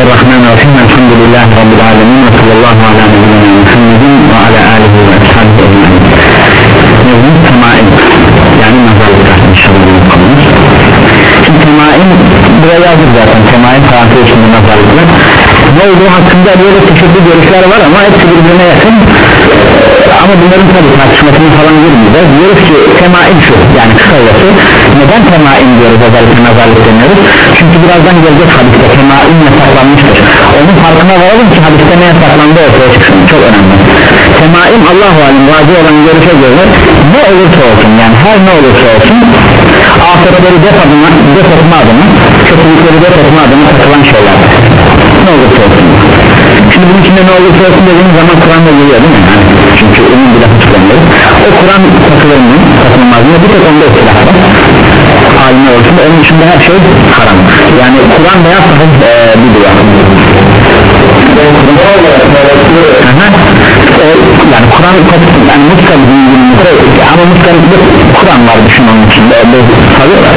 Bismillahirrahmanirrahim. Elhamdülillahi Rabbil Alemin. Ve sallallahu ala nebiyyina Muhammedin Ve ala alihi ve ashabihi ecmaîn. Mevzu temaim Yani nazarlıklar inşallah konumuz. Şimdi temaim Buraya yazdık zaten. Temaim parantez içinde nazarlıklar Ne olduğu hakkında böyle çeşitli görüşler var ama hepsi birbirine yakın ama bunların tabi tartışmasını falan girmeyeceğiz diyoruz ki temaim şu yani kısacası neden temaim diyoruz özellikle nazarlık deniyoruz? Çünkü birazdan gelecek hadiste temaim yasaklanmıştır. Onun farkına varalım ki hadiste ne yasaklandı ortaya çıksın. Çok önemli. Temaim Allah-u Alem vacı olan görüşe göre ne olursa olsun yani her ne olursa olsun afetleri def adına def etme adına kötülükleri def etme adına takılan şeyler ne olursa olsun. Şimdi bunun içinde ne olursa olsun dediğimiz zaman Kur'an'da geliyor değil mi? Çünkü onun bile tutulamıyor o Kur'an takılır mı? takılmaz bir tek onda ihtilaf var. Alimler olsun onun dışında her şey haram. Yani Kur'an veya sahih ee, bir dua yani Kur'an yani Muskal ama Muskal'da Kur'an var düşün onun içinde. Salıyorlar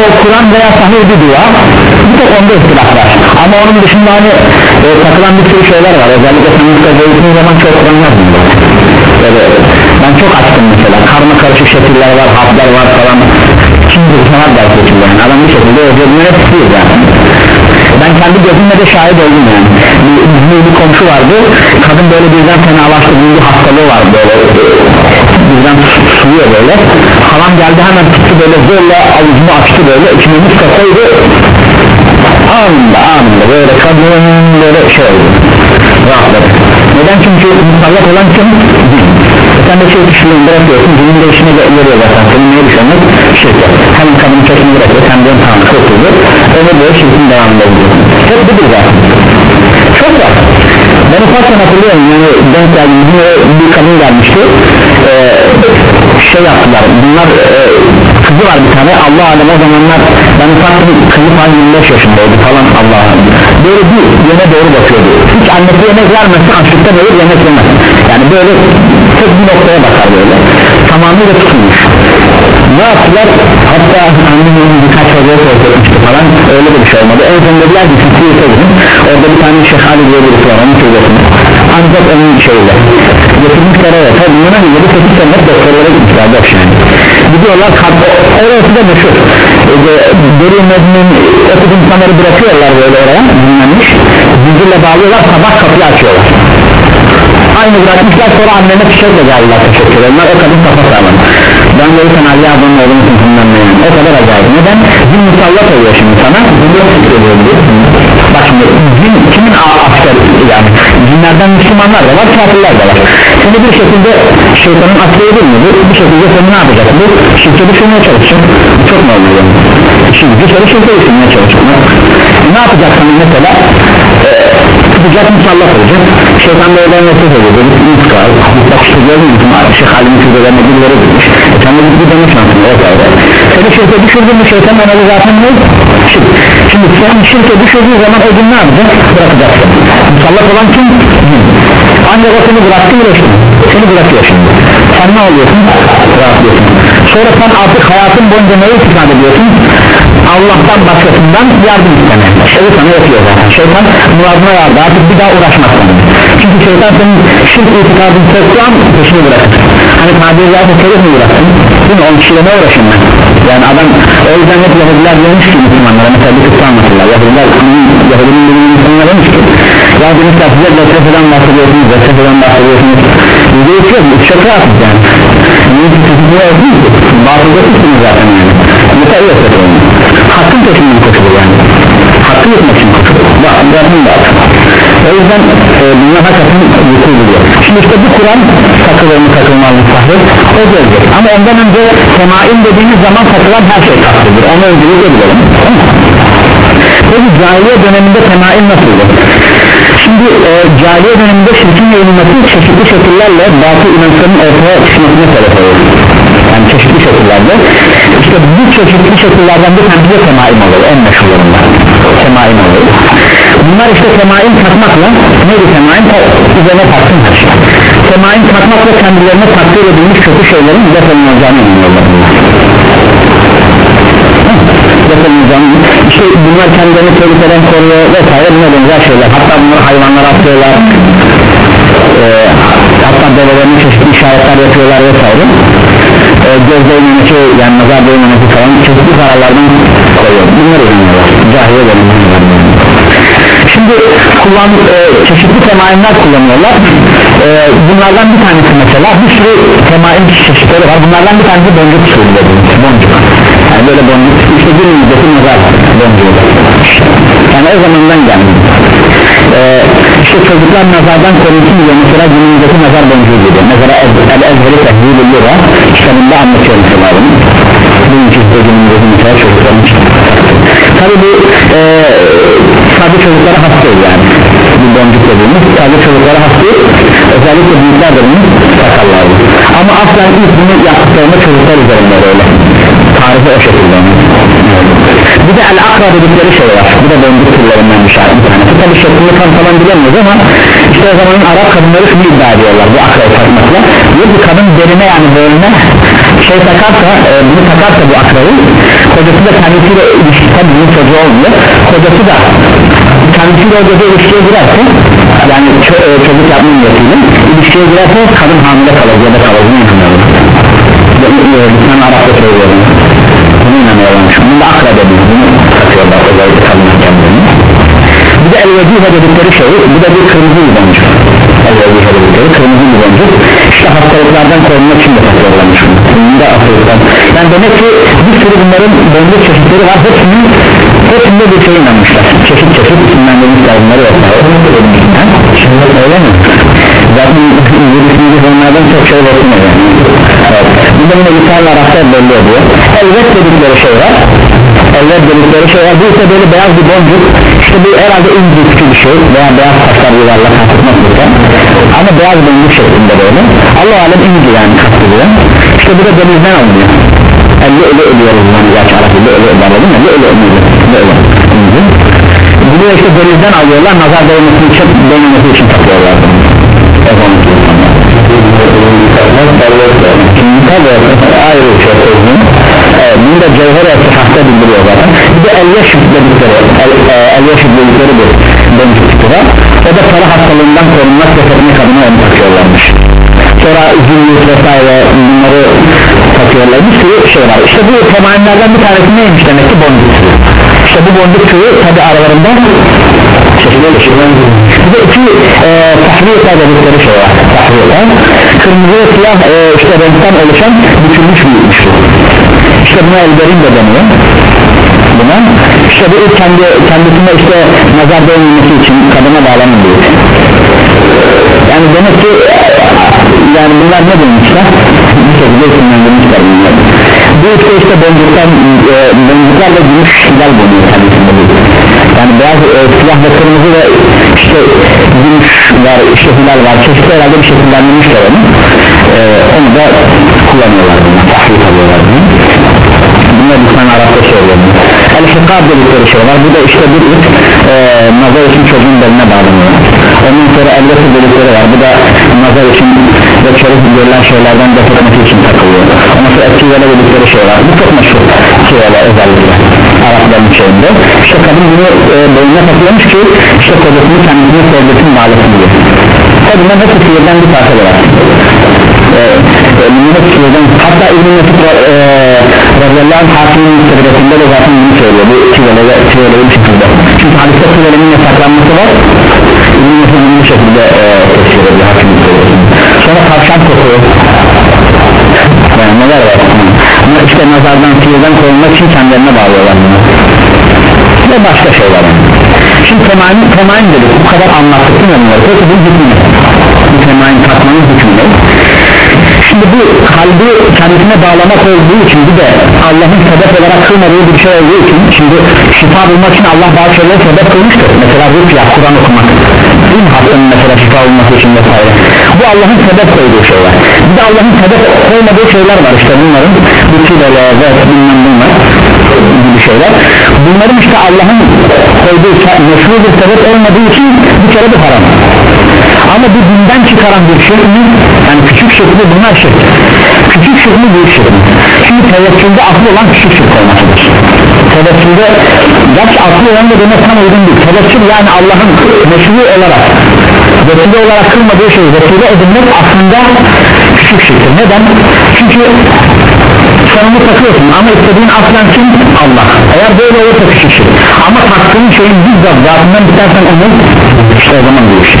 o Kur'an veya sahih bir dua bir tek onda ihtilaf var. Ama onun dışında hani e, takılan bir sürü şeyler var. Özellikle Muskal'da eğitim zaman çok Kur'an yazmıyor. Böyle ben çok açtım mesela. Karma karışık şekiller var harfler var falan. Kim bir sanat dersi için yani. Adam bir şekilde özelliğine tutuyor zaten. Ben kendi gözümle de şahit oldum yani. Bir, bir, bir komşu vardı. Kadın böyle birden fenalaştı. Bir hastalığı var böyle birden susuyor böyle. Halam geldi hemen tuttu böyle zorla avucunu açtı böyle içine muska koydu. Anında anında böyle kadın böyle şey oldu. Rahatladı. Neden? Çünkü musallat olan kim? E sen de şey düşünüyorsun bırakıyorsun günün de işine geliyor zaten. Senin neye düşünmek? şirket hemen kadının çekini bırakıyor sen diyorsun tamam kurtuldu öyle böyle şirketin devamında gidiyorsun hep budur zaten. Çok var ben ufaktan hatırlıyorum yani denk geldim bir kadın gelmişti. Ee, şey yaptılar bunlar e, kızı var bir tane Allah alem o zamanlar ben ufaktım kızı falan 25 yaşındaydı falan Allah alem böyle bir yöne doğru bakıyordu. Hiç annesi yemek vermezse açlıktan ölür yemek yemez. Yani böyle tek bir noktaya bakar böyle. Tamamıyla tutulmuş ne yaptılar? Hatta annemin birkaç hocaya sormuştu falan. Öyle de bir şey olmadı. En son dediler ki siz gidin orada bir tane Şeyh Ali diye birisi var onun çocuğunu ancak onun şeyle getirmişler evet. Tabi buna göre bir sekiz sene doktorlara gitmişler boş yani. Gidiyorlar kalp orası da meşhur. Deri mezmin ötük insanları bırakıyorlar böyle oraya dinlenmiş. Zincirle bağlıyorlar sabah kapıyı açıyorlar aynı bırakmışlar sonra anneme çiçekle geldiler teşekkür onlar o kadın kafa sağlam. Ben de sen Ali ablanın oğlunu yani o kadar acayip. Neden? Cin musallat oluyor şimdi sana. Bak şimdi cin kimin asker yani cinlerden Müslümanlar da var kafirler de var seni bir şekilde şeytanın değil mi bir şekilde seni ne yapacak bu şirke düşürmeye çalışacak çok normal yani. Şimdi bir soru şirke düşürmeye çalışacak ne yapacaksın mesela? Ee, tutacak musallat olacak. Şeytan oradan nefret ediyor. Böyle bak işte gördün mü Şeyh Halim'in türbelerine birileri gitmiş. E sen de bir danışmansın o kadar seni şirke düşürdün mü? Şeytan ona zaten ne? Şirk şimdi sen şirke düşürdüğün zaman o gün ne yapacak? Bırakacaksın. Musallat olan kim? Ancak o seni bıraktı uğraştın seni bırakıyor şimdi. Sen ne oluyorsun rahatlıyorsun. Sonra sen artık hayatın boyunca neyi istifade ediyorsun Allah'tan başkasından yardım isteme. Şeyi sana yapıyor zaten. Şeytan muradına vardı. Artık bir daha uğraşmaz sana çünkü şeytan senin şirk itikadını soktuğu an peşini bırakır. Hani tabiri zaten şerif mi bıraksın değil mi? Onun kişiyle ne uğraşın ben? Yani adam o yüzden hep Yahudiler demiş ki Müslümanlara mesela bir kısa anlatırlar. Yahudiler Yahudinin bir insanlar demiş ki ya demişler size vesveseden bahsediyorsunuz vesveseden bahsediyorsunuz. Yüzde üç yok çok rahatsız yani. Niye çocukluğa öldünüz ki? Batılda zaten yani yeter yok hakkın peşinden koşulur yani. Hakkı yutmak için koşulur Rabbim de o yüzden e, bunlar hakikaten yukarı buluyor şimdi işte bu Kur'an takılır mı takılmaz mı sahip o gelecek ama ondan önce semain dediğimiz zaman takılan her şey takılır. Onu öncelikle bilelim peki cahiliye döneminde semain nasıldı? Şimdi e, cahiliye döneminde şirkin yayılması çeşitli şekillerle batıl inançların ortaya çıkmasına sebep olur yani çeşitli şekillerde. İşte bu çeşitli şekillerden bir tanesi de semaim olur. En meşhurlarından. Semaim olur. Bunlar işte semaim takmakla neydi semaim? O üzerine taksın her şey. Semaim takmakla kendilerine takdir edilmiş kötü şeylerin defolunacağını inanıyorlar nizamı işte bunlar kendilerini tehlikeden koruyor vesaire buna benzer şeyler. Hatta bunları hayvanlara atıyorlar. E, hatta develerine çeşitli işaretler yapıyorlar vesaire e, göz değmemesi yani nazar değmemesi falan çeşitli zararlardan koruyor. Bunları inanıyorlar cahiliye döneminde şimdi kullan e, çeşitli temaimler kullanıyorlar. E, bunlardan bir tanesi mesela bir sürü temaim çeşitleri var. Bunlardan bir tanesi boncuk usulü dediğimiz boncuk. Yani böyle boncuk işte günümüzdeki nazar boncuğu. Yani o zamandan geldi. E, işte çocuklar nazardan korunsun diye mesela günümüzdeki nazar boncuğu gibi mesela el-ezheri tehdidü lira kitabında anlatıyor mesela bunu bunun için günümüzdeki mesela çocukların tabi bu e, sadece çocuklara has değil yani. Bu boncuk dediğimiz sadece çocuklara has değil özellikle büyükler bunu takarlar ama aslen ilk bunu yaptıklarında çocuklar üzerinde böyle. Tarihi o şekilde bir de el-akra dedikleri şey var. Bu da boncuk türlerinden bir şey. Bir tanesi tabi şeklini tam falan bilemiyoruz ama işte o zamanın Arap kadınları şunu iddia ediyorlar bu akrayı takmakla diyor ki kadın derine yani bölüne şey takarsa e, bunu takarsa bu akrayı kocası da kendisiyle ilişki tabi bunun çocuğu olmuyor. Kocası da kendisiyle o gece ilişkiye girerse yani ço e, çocuk yapma niyetiyle ilişkiye girerse kadın hamile kalır ya da kalır. Bunu inanıyorum. Lütfen Arap'ta söylüyorum bunu inanıyorlar bunu da akra dedi bunu takıyorlar özellikle kadının kendini. Bir de el-vecihe dedikleri şey bu da bir kırmızı boncuk el-vecihe dedikleri kırmızı boncuk işte hastalıklardan korunmak için de takıyorlarmış bunu. Da hastalıktan yani demek ki bir sürü bunların boncuk çeşitleri var. Hepsinin hepsinde bir şey inanmışlar. Çeşit çeşit bunları vesaire öyle mi? Zaten yürüsünce onlardan çok şey bakmıyor yani. Evet. bir de bunu lisanla Arap'ta belli oluyor. Elbet dedikleri şey var. Elbet dedikleri şey var. Bu ise böyle beyaz bir boncuk. İşte bu herhalde inci küçük bir şey. Veya beyaz taşlar yuvarlak kasıtmak burada ama beyaz boncuk şeklinde böyle. Allah alem inci yani kastediyor işte bu da denizden alınıyor. Elle ele ölüyoruz yani gerçi Arap'ta ele ele bağladım ya ele ele ölüyor bunu işte denizden alıyorlar. Nazar değmesi için değmemesi için takıyorlar ayrı bir şey evet, bunu da cevher hasta bildiriyor zaten bir de el yaşıp dedikleri el, e, el yaşıp dedikleri bir tipi var o da para hastalığından korunmak ve kadına kadına onu takıyorlarmış sonra zillik vesaire bunları takıyorlar bir sürü şey var işte bu temayinlerden bir tanesi neymiş demek ki boncuk işte bu boncuk türü tabi aralarında çeşitli de iki e, tahriyata dedikleri şey var tahriyata kırmızı ve siyah e, işte renkten oluşan bükülmüş bir üçlü işte buna elberin de deniyor. Buna. İşte bu kendi kendisine işte nazar değmemesi için kadına bağlanıyor yani demek ki yani bunlar ne demişler? Bir şekilde isimlendirmişler bunlar bu işte işte boncuktan e, boncuklar ve gümüş hilal bulunuyor kendisinde. Yani beyaz e, siyah ve kırmızı ve işte gümüş var işte hilal var. Çeşitli herhalde bir şekillendirmişler onu. E, onu da kullanıyorlar bunlar tahrik alıyorlar bunu. Bunlar bir tane Arapça söylüyor el-hikab dedikleri şey var. Bu da işte bir ip e, nazar için çocuğun beline bağlanıyor. Ondan sonra el-vesir dedikleri var. Bu da nazar için ve çocuk görülen şeylerden def etmesi için takılıyor. Ondan sonra etkivele dedikleri şey var. Bu çok meşhur kivele özellikle. Arapların şeyinde. İşte kadın bunu e, boynuna takıyormuş ki işte kocasını kendisine sevgisini bağlasın diye. Bunlar hepsi sihirden bir parça var. E, hatta İbn-i Mesut e, radıyallahu anh hakimin sırrasında da zaten bunu söylüyor bu çivelere bir şekilde. Çünkü hadiste çivelerin yasaklanması var. İbn-i Mesut bu şekilde e, tefsir ediyor hakimin sırrasında sonra tavşan kokuyor. Yani neler var işte nazardan çivelden korunmak için kendilerine bağlıyorlar bunu. Ve başka şeyler şimdi temain, temain dedik bu kadar anlattık değil peki bu hükmü bu temain takmanın hükmü ne? Şimdi bu kalbi kendisine bağlamak olduğu için bir de Allah'ın sebep olarak kılmadığı bir şey olduğu için şimdi şifa bulmak için Allah bazı şeyleri sebep kılmıştır. Mesela rütya Kur'an okumak değil mi mesela şifa olması için vesaire. Bu Allah'ın sebep koyduğu şeyler Allah'ın sebep koymadığı şeyler var işte bunların. Rütüyle ve bilmem bunlar gibi şeyler. Bunların işte Allah'ın koyduğu meşhur bir sebep olmadığı için bir kere bu haram. Ama bu dinden çıkaran bir şirk mi? yani küçük şirk mi? Bunlar şirk. Küçük şirk büyük şirk mi? şimdi tevekkülde aklı olan küçük şirk olmasıdır. Tevessülde gerçi aklı yönde demek tam uygun değil. Tevessül yani Allah'ın meşru olarak vesile olarak kılmadığı şeyi vesile edinmek aslında küçük şeydir neden? çünkü sen onu takıyorsun ama istediğin aslen kim? Allah. Eğer böyle olursa küçük şey. Ama taktığın şeyin bizzat zatından bitersen onu işte o zaman şey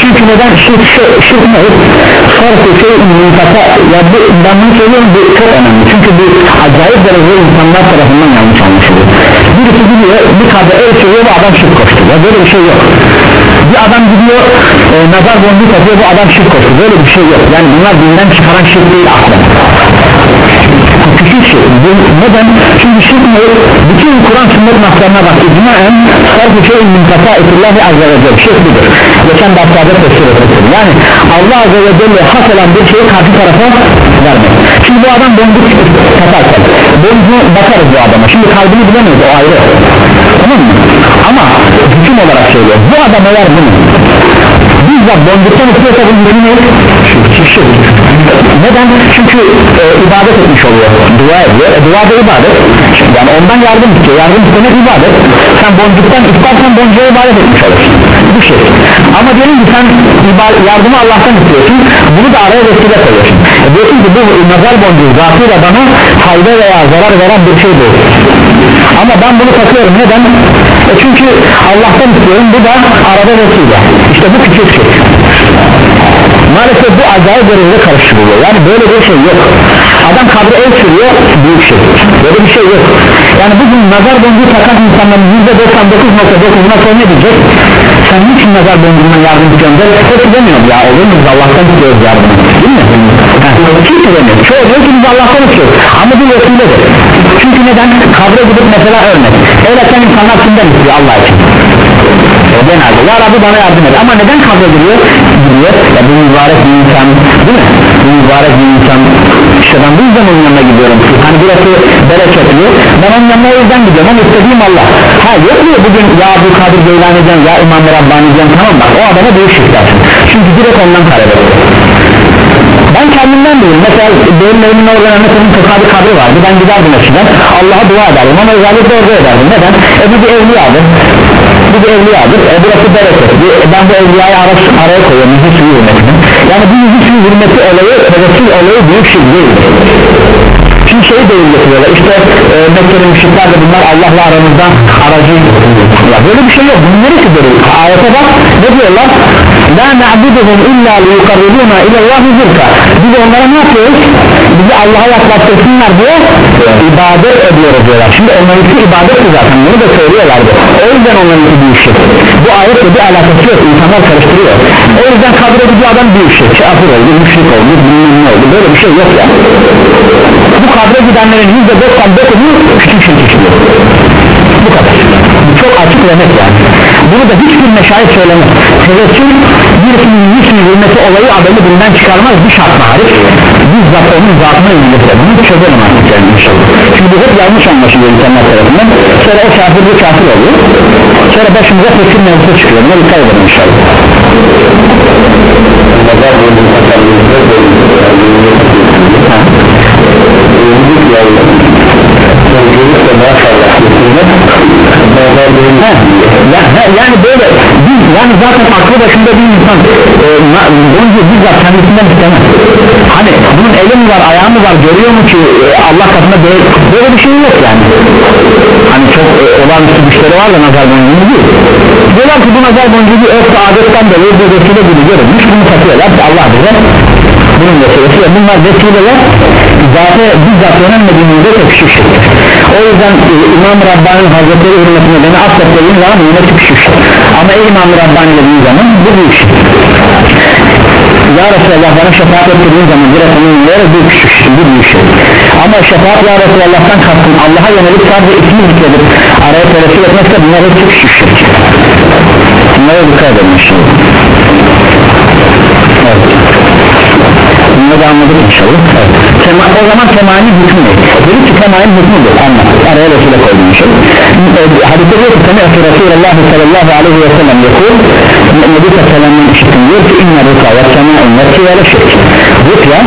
çünkü neden? Şirk, şirk ne? sarfı şey münfaka ya bu, ben bunu söylüyorum bu çok önemli. Çünkü bu acayip derecede insanlar tarafından yanlış anlaşılıyor. Birisi gidiyor bir kadar el sürüyor bu adam şirk koştu. Ya böyle bir şey yok. Bir adam gidiyor e, nazar boncuğu takıyor bu adam şirk koştu. Böyle bir şey yok. Yani bunlar dinden çıkaran şirk değil aslında küçük şey neden? çünkü ne? bütün Kur'an sünnet naslarına bak icmaen sarf-ı şeyin müntaka etillahi azze ve celle şirk budur geçen derslerde tefsir etmiştim yani Allah azze ve celle has olan bir şeyi karşı tarafa vermek şimdi bu adam boncuk takarken boncuğu bakarız bu adama şimdi kalbini bilemiyoruz o ayrı tamam mı? ama hüküm olarak söylüyor bu adam eğer bunu bizzat boncuktan istiyorsa bu yemin et neden? çünkü e, ibadet etmiş oluyor. Dua ediyor. E, dua da ibadet. Yani ondan yardım istiyor. Yardım istemek ibadet. Sen boncuktan istersen boncuğa ibadet etmiş olursun bu şey. Ama diyelim ki sen yardımı Allah'tan istiyorsun bunu da araya vesile koyuyorsun. E, diyorsun ki bu nazar boncuğu zatıyla bana fayda veya zarar veren bir şey değil. Ama ben bunu takıyorum. Neden? E çünkü Allah'tan istiyorum. Bu da arada vesile. İşte bu küçük şey. Maalesef bu acayip derecede karıştırılıyor yani böyle bir şey yok. Adam kabre el sürüyor büyük şey. Böyle bir şey yok. Yani bugün nazar boncuğu takan insanların %99.9'una sonra ne diyecek sen niçin nazar boncuğundan yardım istiyorsun? Hepsi demiyor ya. Olur mu? Biz Allah'tan istiyoruz yardım değil mi? kimse demiyor çoğu diyor ki biz Allah'tan istiyoruz. Ama bu vesiledir. Çünkü neden? Kabre gidip mesela örnek el atan insanlar kimden istiyor Allah için genelde ya Rabbi bana yardım et. Ama neden kabre giriyor? Giriyor. Ya bu mübarek bir insan değil mi? Bu mübarek bir insan. İşte ben bu yüzden onun yanına gidiyorum. Hani burası bereketli ben onun yanına o yüzden gidiyorum. Ama istediğim Allah. Ha yok mu bugün ya bu Kadir Geylani diyeceğim ya İmam Rabbani diyeceğim tamam bak o adama büyük şirk çünkü direkt ondan kaybediyor ben kendimden değilim mesela benim evimin orada mesela bir kabri vardı. Ben giderdim eskiden. Allah'a dua ederdim ama özellikle orada ederdim. Neden? e bir evliyadır bu bir evliyadır e burası bereket. E, ben bu evliyayı ara, araya koyuyorum yüzü suyu hürmetine yani bu yüzü suyu hürmeti olayı tevessül olayı büyük şey değildir çünkü şeyi değil getiriyorlar işte e, Mekke'li müşrikler de bunlar Allah'la aramızda aracı ya böyle bir şey yok. Bunun neresi böyle? Ayete bak ne diyorlar? La na'buduhum illa liyukarribuna ilallahi zirka biz onlara ne yapıyoruz? Bizi Allah'a yaklaştırsınlar diye ibadet ediyoruz diyorlar. Şimdi onlarınki ibadettir zaten bunu da söylüyorlardı. O yüzden onlarınki büyük şey. Bu ayetle bir alakası yok. İnsanlar karıştırıyor. O yüzden kabul edici adam büyük şey. Kafir oldu müşrik oldu bilmem ne oldu. Böyle bir şey yok ya bu kabre gidenlerin yüzde doksan dokuzu küçük çıkıyor bu kadar. Bu çok açık ve net yani. Bunu da hiçbir meşayet söylemez. Tevessül birisinin yüzünü hürmeti olayı adamı dinden çıkarmaz bir şart hariç bizzat onun zatına ilgili bunu çözelim artık yani inşallah. Çünkü bu hep yanlış anlaşılıyor insanlar tarafından. Sonra o kafir bir kafir oluyor. Sonra başımıza tekir mevzusu çıkıyor. Buna dikkat edelim inşallah yani böyle yani zaten aklı başında bir insan e, boncuğu bizzat kendisinden istemez. Hani bunun eli mi var ayağı mı var görüyor mu ki e, Allah katında böyle, böyle bir şey yok yani. Hani çok e, olağanüstü güçleri var da nazar boncuğu değil. Diyorlar ki bu nazar boncuğu örf adetten dolayı bir vesile gibi görülmüş bunu takıyorlar Allah bize bunun vesilesi ve bunlar vesileler zaten bizzat önemlediğimizde çok küçük şeydir o yüzden e, İmam Rabbani Hazretleri hürmetine beni affet dediğin zaman yine şey ama İmam Rabbani dediğin zaman bu büyük şey Ya Resulallah bana şefaat ettirdiğin zaman direkt onun yere bir küçük şey, bir büyük şey ama şefaat Ya Resulallah'tan kastım Allah'a yönelik sadece ismi zikredip araya tevessül etmekse bunlar hep çok şey bunlara dikkat edelim inşallah. Evet. Bunları da anladık inşallah. Evet. Sema, o zaman semanın hükmü? Dedi ki semanın hükmüdür anlat araya Resul'e koyduğum şey. E, hadiste diyor ki Seme'tu Resulullah sallallahu aleyhi ve sellem yakul Nebi sallallahu işittim diyor ki inne ruka ve sema'in ve sivere şirk Rukya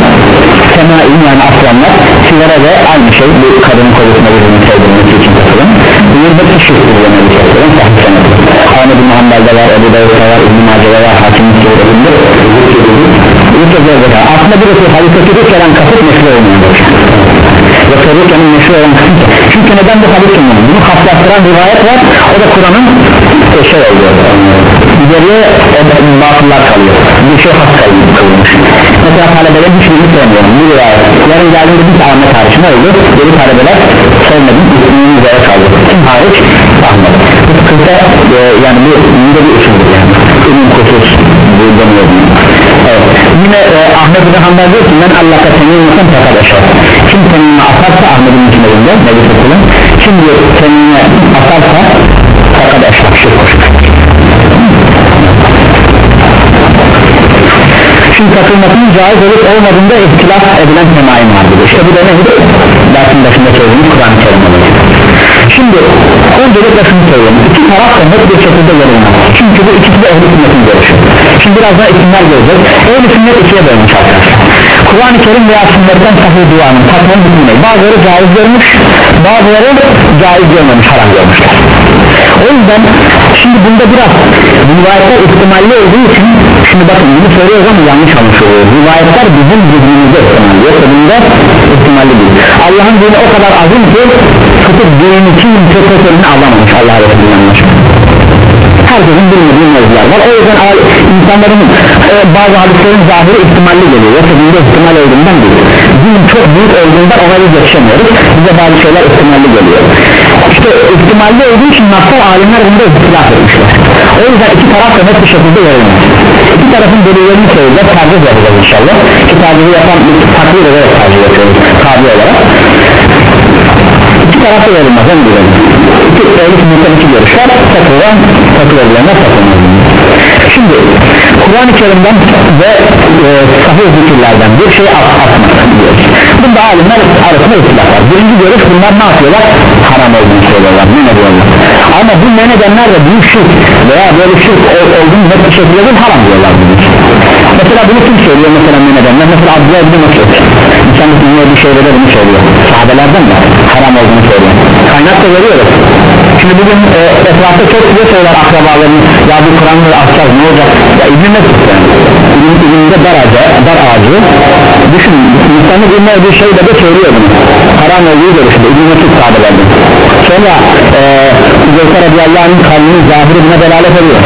sema'in yani aslanlar sivere de aynı şey. Bu kadının kolusuna birinin sevdirilmesi için bunun hepsi şirktir ve Nebi sallallahu sahih senedir Ahmet bin Hanbel'de var Ebu Davud'da var İbn-i Mace'de var Hakim Sivre'inde Rukya zevzeka aslında bir Resul hadisteki Rukya'dan kasıt meşru olmayandır Yoksa Rukya'nın meşru olan kısım çünkü neden bu hadis sunulur bunu haslattıran rivayet var o da Kur'an'ın e, şey oluyor geriye batıllar kalıyor bir şey has kalıyor mesela talebelerin hiçbirini sevmiyorum bu rivayet yarın geldiğinde bir Ahmet hariç ne oldu? Geri talebeler sevmedim. İsmini üzere kaldı. Kim hariç? Ahmet. Bu sıkıntı e, yani bu yine bir usuldür yani. Ürün kusus bu deniyor evet. yine e, Ahmet bin Hanbel diyor ki ben Allah'a temizlesin fakat eşer kim temizle atarsa Ahmet'in hükümlerinde Nebi Sallam kim diyor temizle atarsa Şimdi takılmasının caiz olup olmadığında ihtilaf edilen semayin vardır. İşte bu da nedir? Dersin başında söylediğimiz Kur'an-ı Kerim Şimdi öncelikle şunu söyleyeyim. İki taraf da net bir şekilde yorulmaz Çünkü bu ikisi de ehl-i sünnetin görüşü. Şimdi biraz daha isimler göreceğiz Ehl-i sünnet ikiye bölmüş arkadaşlar. Kur'an-ı Kerim veya sünnetten sahih duanın takmanın hükmüne Bazıları caiz görmüş Bazıları caiz görmemiş haram görmüşler O yüzden şimdi bunda biraz rivayetler ihtimalli olduğu için Şimdi bakın bunu söylüyoruz ama yanlış anlaşılıyor Rivayetler bizim zihnimizde ihtimalli Yoksa bunda ihtimalli değil. Allah'ın dini o kadar azim ki tutup dinin için profesörünü alamamış. Allah Resulü'nün anlaşılıyor herkesin bilmediği mevzular var. O yüzden insanların e, bazı hadislerin zahiri ihtimalli geliyor. Yoksa bunda ihtimal olduğundan değil. Din çok büyük olduğundan ona biz yetişemiyoruz. Bize bazı şeyler ihtimalli geliyor işte ihtimalli olduğu için nasıl alimler bunda ihtilaf etmişler. O yüzden iki taraf da net bir şekilde verilmez iki tarafın delillerini söyleyeceğiz tercih yapacağız inşallah. Ki tercihi yapan takdir ederek tercih yapıyoruz tabi olarak. İki tarafta verilmez en güzel iki ehli sünnetten iki görüş var takılan takılabilenler takılmaz şimdi Kur'an-ı Kerim'den ve e, sahih zikirlerden bir şey atmak diyoruz. Bunda alimler arasında ihtilaf var. Birinci görüş bunlar ne yapıyorlar? Haram olduğunu söylüyorlar. Ne diyorlar? Ama bu ne nedenler de büyük şirk veya böyle şirk olduğunu net bir şekilde değil haram diyorlar bunu mesela bunu kim söylüyor? Mesela ne nedenler? Mesela Abdullah ibn Mesud. İnsanlık dünya bir şeyde de bunu söylüyor? Sahabelerden de haram olduğunu söylüyor. Kaynak da veriyoruz şimdi bugün e, etrafta çok size söyler akrabaların ya bu Kur'an'ı atacağız ne olacak? Ya İbn Mesud yani İbn'de dar ağacı, dar ağacı. Düşün insanlık bilmediği şeyde de söylüyor bunu haram olduğu görüşünde İbn Mesud sahabelerden sonra e, Zeysa radiyallahu anh'ın kalbinin zahiri buna delalet ediyor.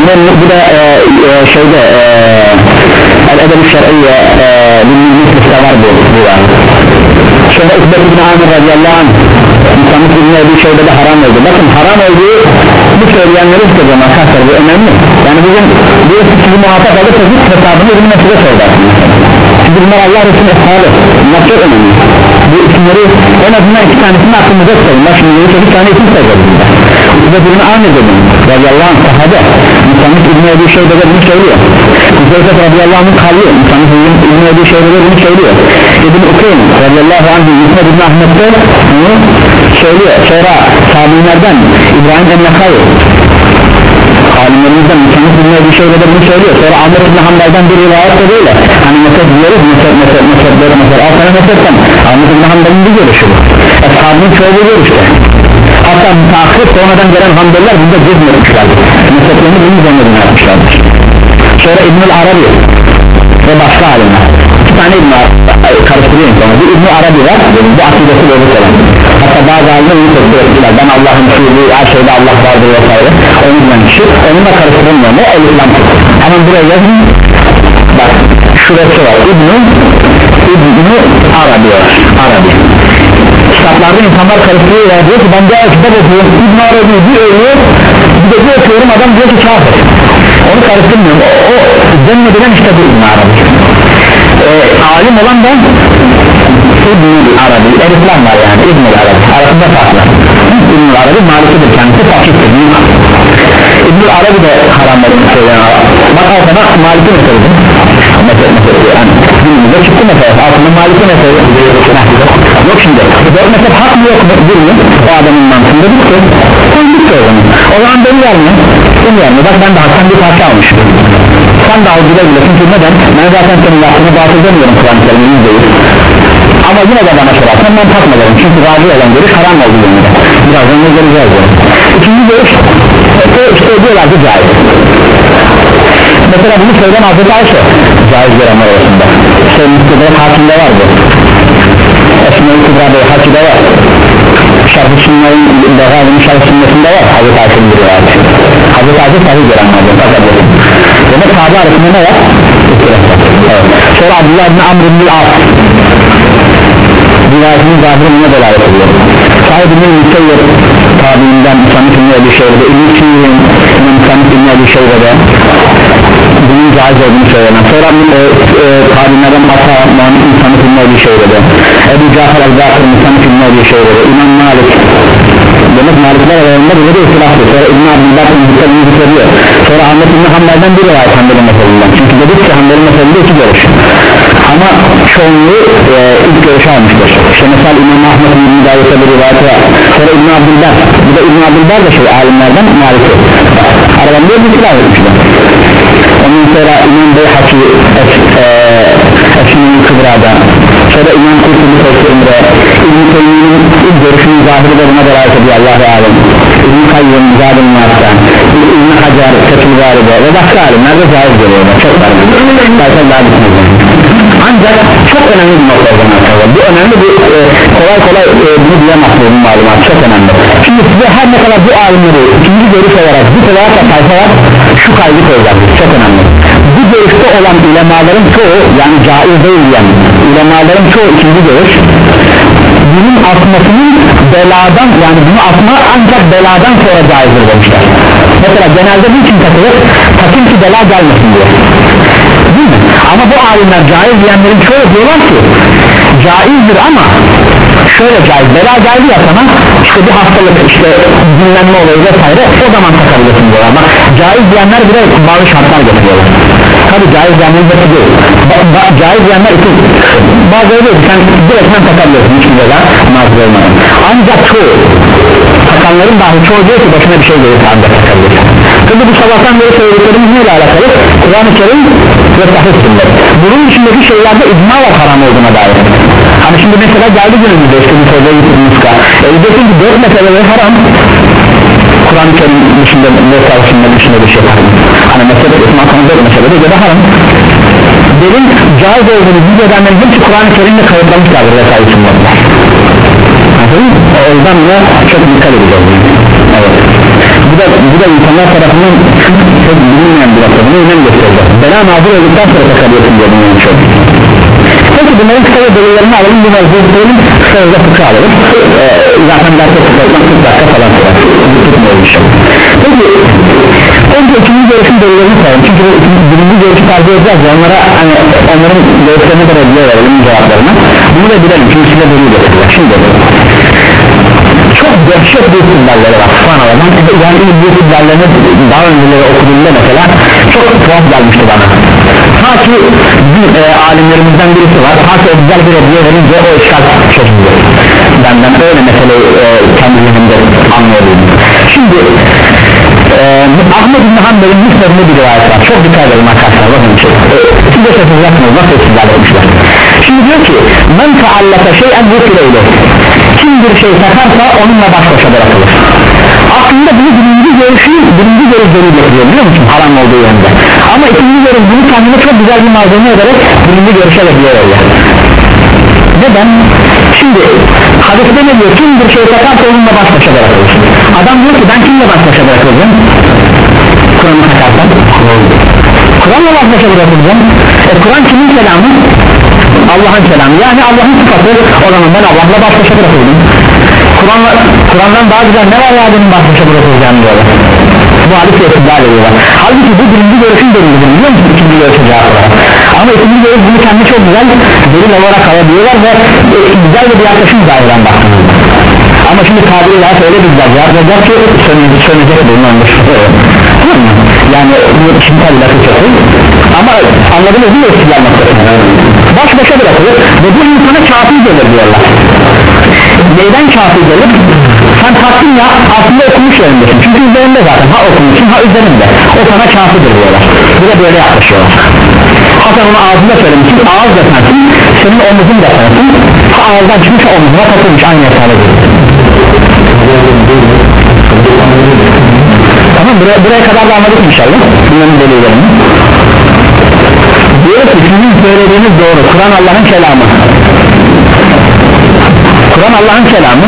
Yine bu da e, e, şeyde e, El-Edeb-i Şer'iyye Lümmüs'te var bu bu var. Sonra İkbet ibn Amir radiyallahu anh insanlık bilmediği şeyde de haram oldu? Bakın haram olduğu bu söyleyenleri isteyeceğim arkadaşlar bu önemli. Yani bugün birisi sizi muhatap alıp git hesabını ürün mesele söylersiniz çünkü bunlar Allah Resulü eshabı bunlar çok önemli. Bu isimleri en azından iki tanesini aklımıza tutalım. Bak şimdi bir tane isim sayacağız İkbet ibn Amir dedim radiyallahu anh sahabe. İnsanlık bilmediği şeyde de bunu söylüyor. Hüseyfet radiyallahu anh'ın kalbi. İnsanlık bilmediği şeyde de bunu söylüyor. İbn Ukayn radiyallahu anh Yusuf ibn Ahmet'te bunu söylüyor. Sonra tabi'inlerden İbrahim el-Nakay alimlerimizden insanlık bilmediği şeyde de bunu söylüyor. Sonra Ahmet ibn Hanbel'den bir rivayet de böyle. Hani mezhep diyoruz mezhep mezhep mezhep böyle mezhep al sana mezhepten Ahmet ibn Hanbel'in bir görüşü bu. Eshabının çoğu bu görüşte hatta müteahhit sonradan gelen Hanbeliler bunda cezmetmişlerdir mezheplerini bunun üzerine yapmışlardır sonra İbn-i Arabi ve başka alimler. İki tane İbn-i karıştırıyor insanı bir İbn-i Arabi var bu akidesi bozuk olan hatta bazı iyi tespit ettiler. Ben Allah'ın şuuru her şeyde Allah vardır vesaire. Onu kişi onunla karıştırılmıyor ne el-İslam hemen buraya yazın. Bak şurası var. İbn-i İbn-i Arabi Arabi. Kitaplarda insanlar karıştırıyorlar. Diyor ki ben diğer kitap okuyorum. İbn Arabi bir ölüyor. Bir de bir okuyorum. Adam diyor ki kafir. Onu karıştırmıyorum. O, o zannedilen işte bu İbn Arabi. Ee, alim olan da İbn Arabi Eriflan var yani İbn Arabi. Arasında farklı İbn Arabi malikidir kendisi fakirdir İbn Arabi de haram olduğunu söyleyen bak al sana maliki yani günümüzde çıktı mezhep altında maliki mezhep yok şimdi. Dört mezhep hak mı yok mu? Bir mi? O adamın mantığında bitti sen bitti o zaman o zaman beni verme. Beni verme. Bak ben de haktan bir parça almışım. Sen de al güle güle. Çünkü neden? Ben zaten senin yaptığını batıl demiyorum Kur'an-ı Kerim'in ama yine de bana sorarsan ben takmalarım çünkü razı olan görüş haram oldu yönünde birazdan ne göreceğiz yani. ikinci görüş e, işte diyorlar ki caiz. Mesela bunu söyleyen Hazreti Ayşe caiz görenler arasında işte Müslüman hakimde var bu. Esma-i Kübra'da hakide var. Şarkı Sünnet'in Beğen'in Şarkı Sünnet'inde var. Hazreti Ayşe'nin bir rivayeti Hazreti Ayşe sahih görenlerden fakat demek sahabe arasında ne var? Evet. sonra Abdullah bin Amr bin As rivayetinin zahirine delalet ediyor. Sahib bin Müseyyed tabiinden Samit bin Ebi Şeybe'de İbn-i Sinir'in Samit bin Ebi Şeybe'de bunun caiz olduğunu söylemem sonra e, e, tabiinlerden Ata Muhammed Samit bin Ebi Şeybe'de Ebu Cafer el-Zakir Samit bin Ebi Şeybe'de İmam Malik. Demek Malikler aralarında böyle bir ihtilaflı sonra İbn Abdüllah bin Hüseyin'i bitiriyor sonra Ahmet bin Hanbel'den bir rivayet Hanbel'in meselinden çünkü dedik ki Hanbel'in meselinde iki görüş ama çoğunluğu e, ilk görüşü almıştır işte mesela İmam Ahmet bin Hüdayet'e bir rivayeti var. Sonra İbn Abdüllah bu da İbn Abdüllah da şey alimlerden Malik'i aralarında bir ihtilaf etmişler ondan sonra İmam Beyhaki Esin'in Kıbra'da. Sonra İmam Kurtulü Tefsirinde. İbn-i Teymi'nin ilk görüşünün zahiri de buna delalet ediyor. Allah-u Alem. İbn-i Kayyum Zadın Marta İbn-i Hacer Fethül Vari'de ve başka alimler de caiz görüyorlar. Çok var. Zaten daha bitmez ancak çok önemli bir nokta arkadaşlar bu önemli bir e, kolay kolay e, bunu diyemez bu malumat. Çok önemli. Şimdi size her ne kadar bu alimleri ikinci görüş olarak bir olarak da şu kaydı koyacaktır çok önemli. Bu görüşte olan ulemaların çoğu yani caiz değil yani ulemaların çoğu ikinci görüş. Bunun atmasının beladan yani bunu atma ancak beladan sonra caizdir demişler. Mesela genelde bu için takılır? Takım ki bela gelmesin diye değil mi? ama bu alimler caiz diyenlerin çoğu diyorlar ki caizdir ama şöyle caiz bela geldi ya sana işte bir hastalık işte dinlenme olayı vesaire o zaman takabilirsin diyorlar. Ama caiz diyenler bile bazı şartlar getiriyorlar. Tabi caiz diyenlerin hepsi değil ba- ba- caiz diyenler iki. Bazıları diyor sen direktmen takabiliyorsun hiçbir bela mazur olmadan. Ancak çoğu takanların dahi çoğu diyor ki başına bir şey gelirse ancak takabilirsin Tabi bu sabahtan beri söylediklerimiz neyle alakalı? Kur'an-ı Kerim ve sahih sünnet. Bunun dışındaki şeylerde icma var haram olduğuna dair. Hani şimdi mesela geldi günümüzde işte bir tövbe getirin muska E diyeceksin ki dört meseleleri haram. Kur'an-ı Kerim dışında ve sahih sünnet dışında bir şey haram Hani mesele konu dört meselede göre haram. Derin caiz olduğunu biz edenlerin hepsi Kur'an-ı Kerim'de kayıtlamışlardır ve sahih sünnetler. Anladın mı? O yüzden buna çok dikkat edeceğiz. Evet bu da, bu da insanlar tarafından çok bilinmeyen bir nokta bunu önem gösterecek bela nazır olduktan sonra takabiliyorsun diye bunu çok peki bunların kısa delillerini alalım. Bu mevzuların kısa hızla fıkra alalım. Ee, zaten derste fıkradan 40 dakika falan sonra tutmuyor bir şey. Peki önce ikinci görüşün delillerini sayalım çünkü bu birinci görüşü tercih edeceğiz. Ya onlara hani onların görüşlerine de reddiye verelim cevaplarına. Bunu da bilelim. Çünkü size delil getireceğim şimdi çok dehşet bir sillerleri var. Subhanallah yani bu sillerlerini daha önceleri okuduğumda mesela çok tuhaf gelmişti bana. Ta ki bir e, alimlerimizden birisi var. Ta ki güzel bir hediye verince o işgal çözüldü benden öyle meseleyi e, kendi zihnimde anlıyordum şimdi e, Ahmet İbni Hanbel'in müstedinde bir rivayet var. Çok dikkat edelim arkadaşlar bakın şey e, siz de şaşıracaksınız nasıl sizler etmişler. Şimdi diyor ki men taallaka şeyen vukile ile kim bir şey takarsa onunla baş başa bırakılır. Aslında bunu birinci görüşü birinci görüş delil getiriyor biliyor musun? Haram olduğu yönde. Ama ikinci görüş bunu kendine çok güzel bir malzeme ederek birinci görüşe veriyor öyle neden? şimdi hadiste ne diyor? Kim bir şey takarsa onunla baş başa bırakılır. Adam diyor ki ben kimle baş başa bırakılacağım? Kur'an'ı takarsan Kur'an'la baş başa bırakılacağım. E Kur'an kimin kelamı? Allah'ın kelamı. Yani Allah'ın sıfatı o zaman ben Allah'la baş başa bırakıldım Kur'an'dan daha güzel ne var ya benim baş başa bırakılacağım diyorlar. Bu hadisle istidlal ediyorlar. Halbuki bu birinci görüşün delilidir biliyor musun? İkinci görüşün cevap ama ikinci görüş bunu kendi çok güzel delil olarak alabiliyorlar ve e, güzel bir yaklaşım zahiren baktığında ama şimdi tabiri daha öyle bir verecek ki sönecek, sönecek bunun anlaşılıyor yani bu şimdi tabi lafı ama anladınız değil mi istidlal noktasını baş başa bırakılır ve bu insana kafir gelir diyorlar. Neyden kafir gelir? Sen taktın ya aslında okumuş yerindesin çünkü üzerinde zaten. Ha okumuşsun ha üzerinde. O sana kafirdir diyorlar. Bir de böyle yaklaşıyorlar. Hasan onu ağzında söylemişsin ağız da sensin senin omuzun da sensin ha ağızdan çıkmış omuzuna takılmış aynı hesaba tamam buraya, buraya kadar da anladık inşallah. Bunların delillerini. Diyor ki sizin söylediğiniz doğru. Kur'an Allah'ın kelamı. Kur'an Allah'ın kelamı.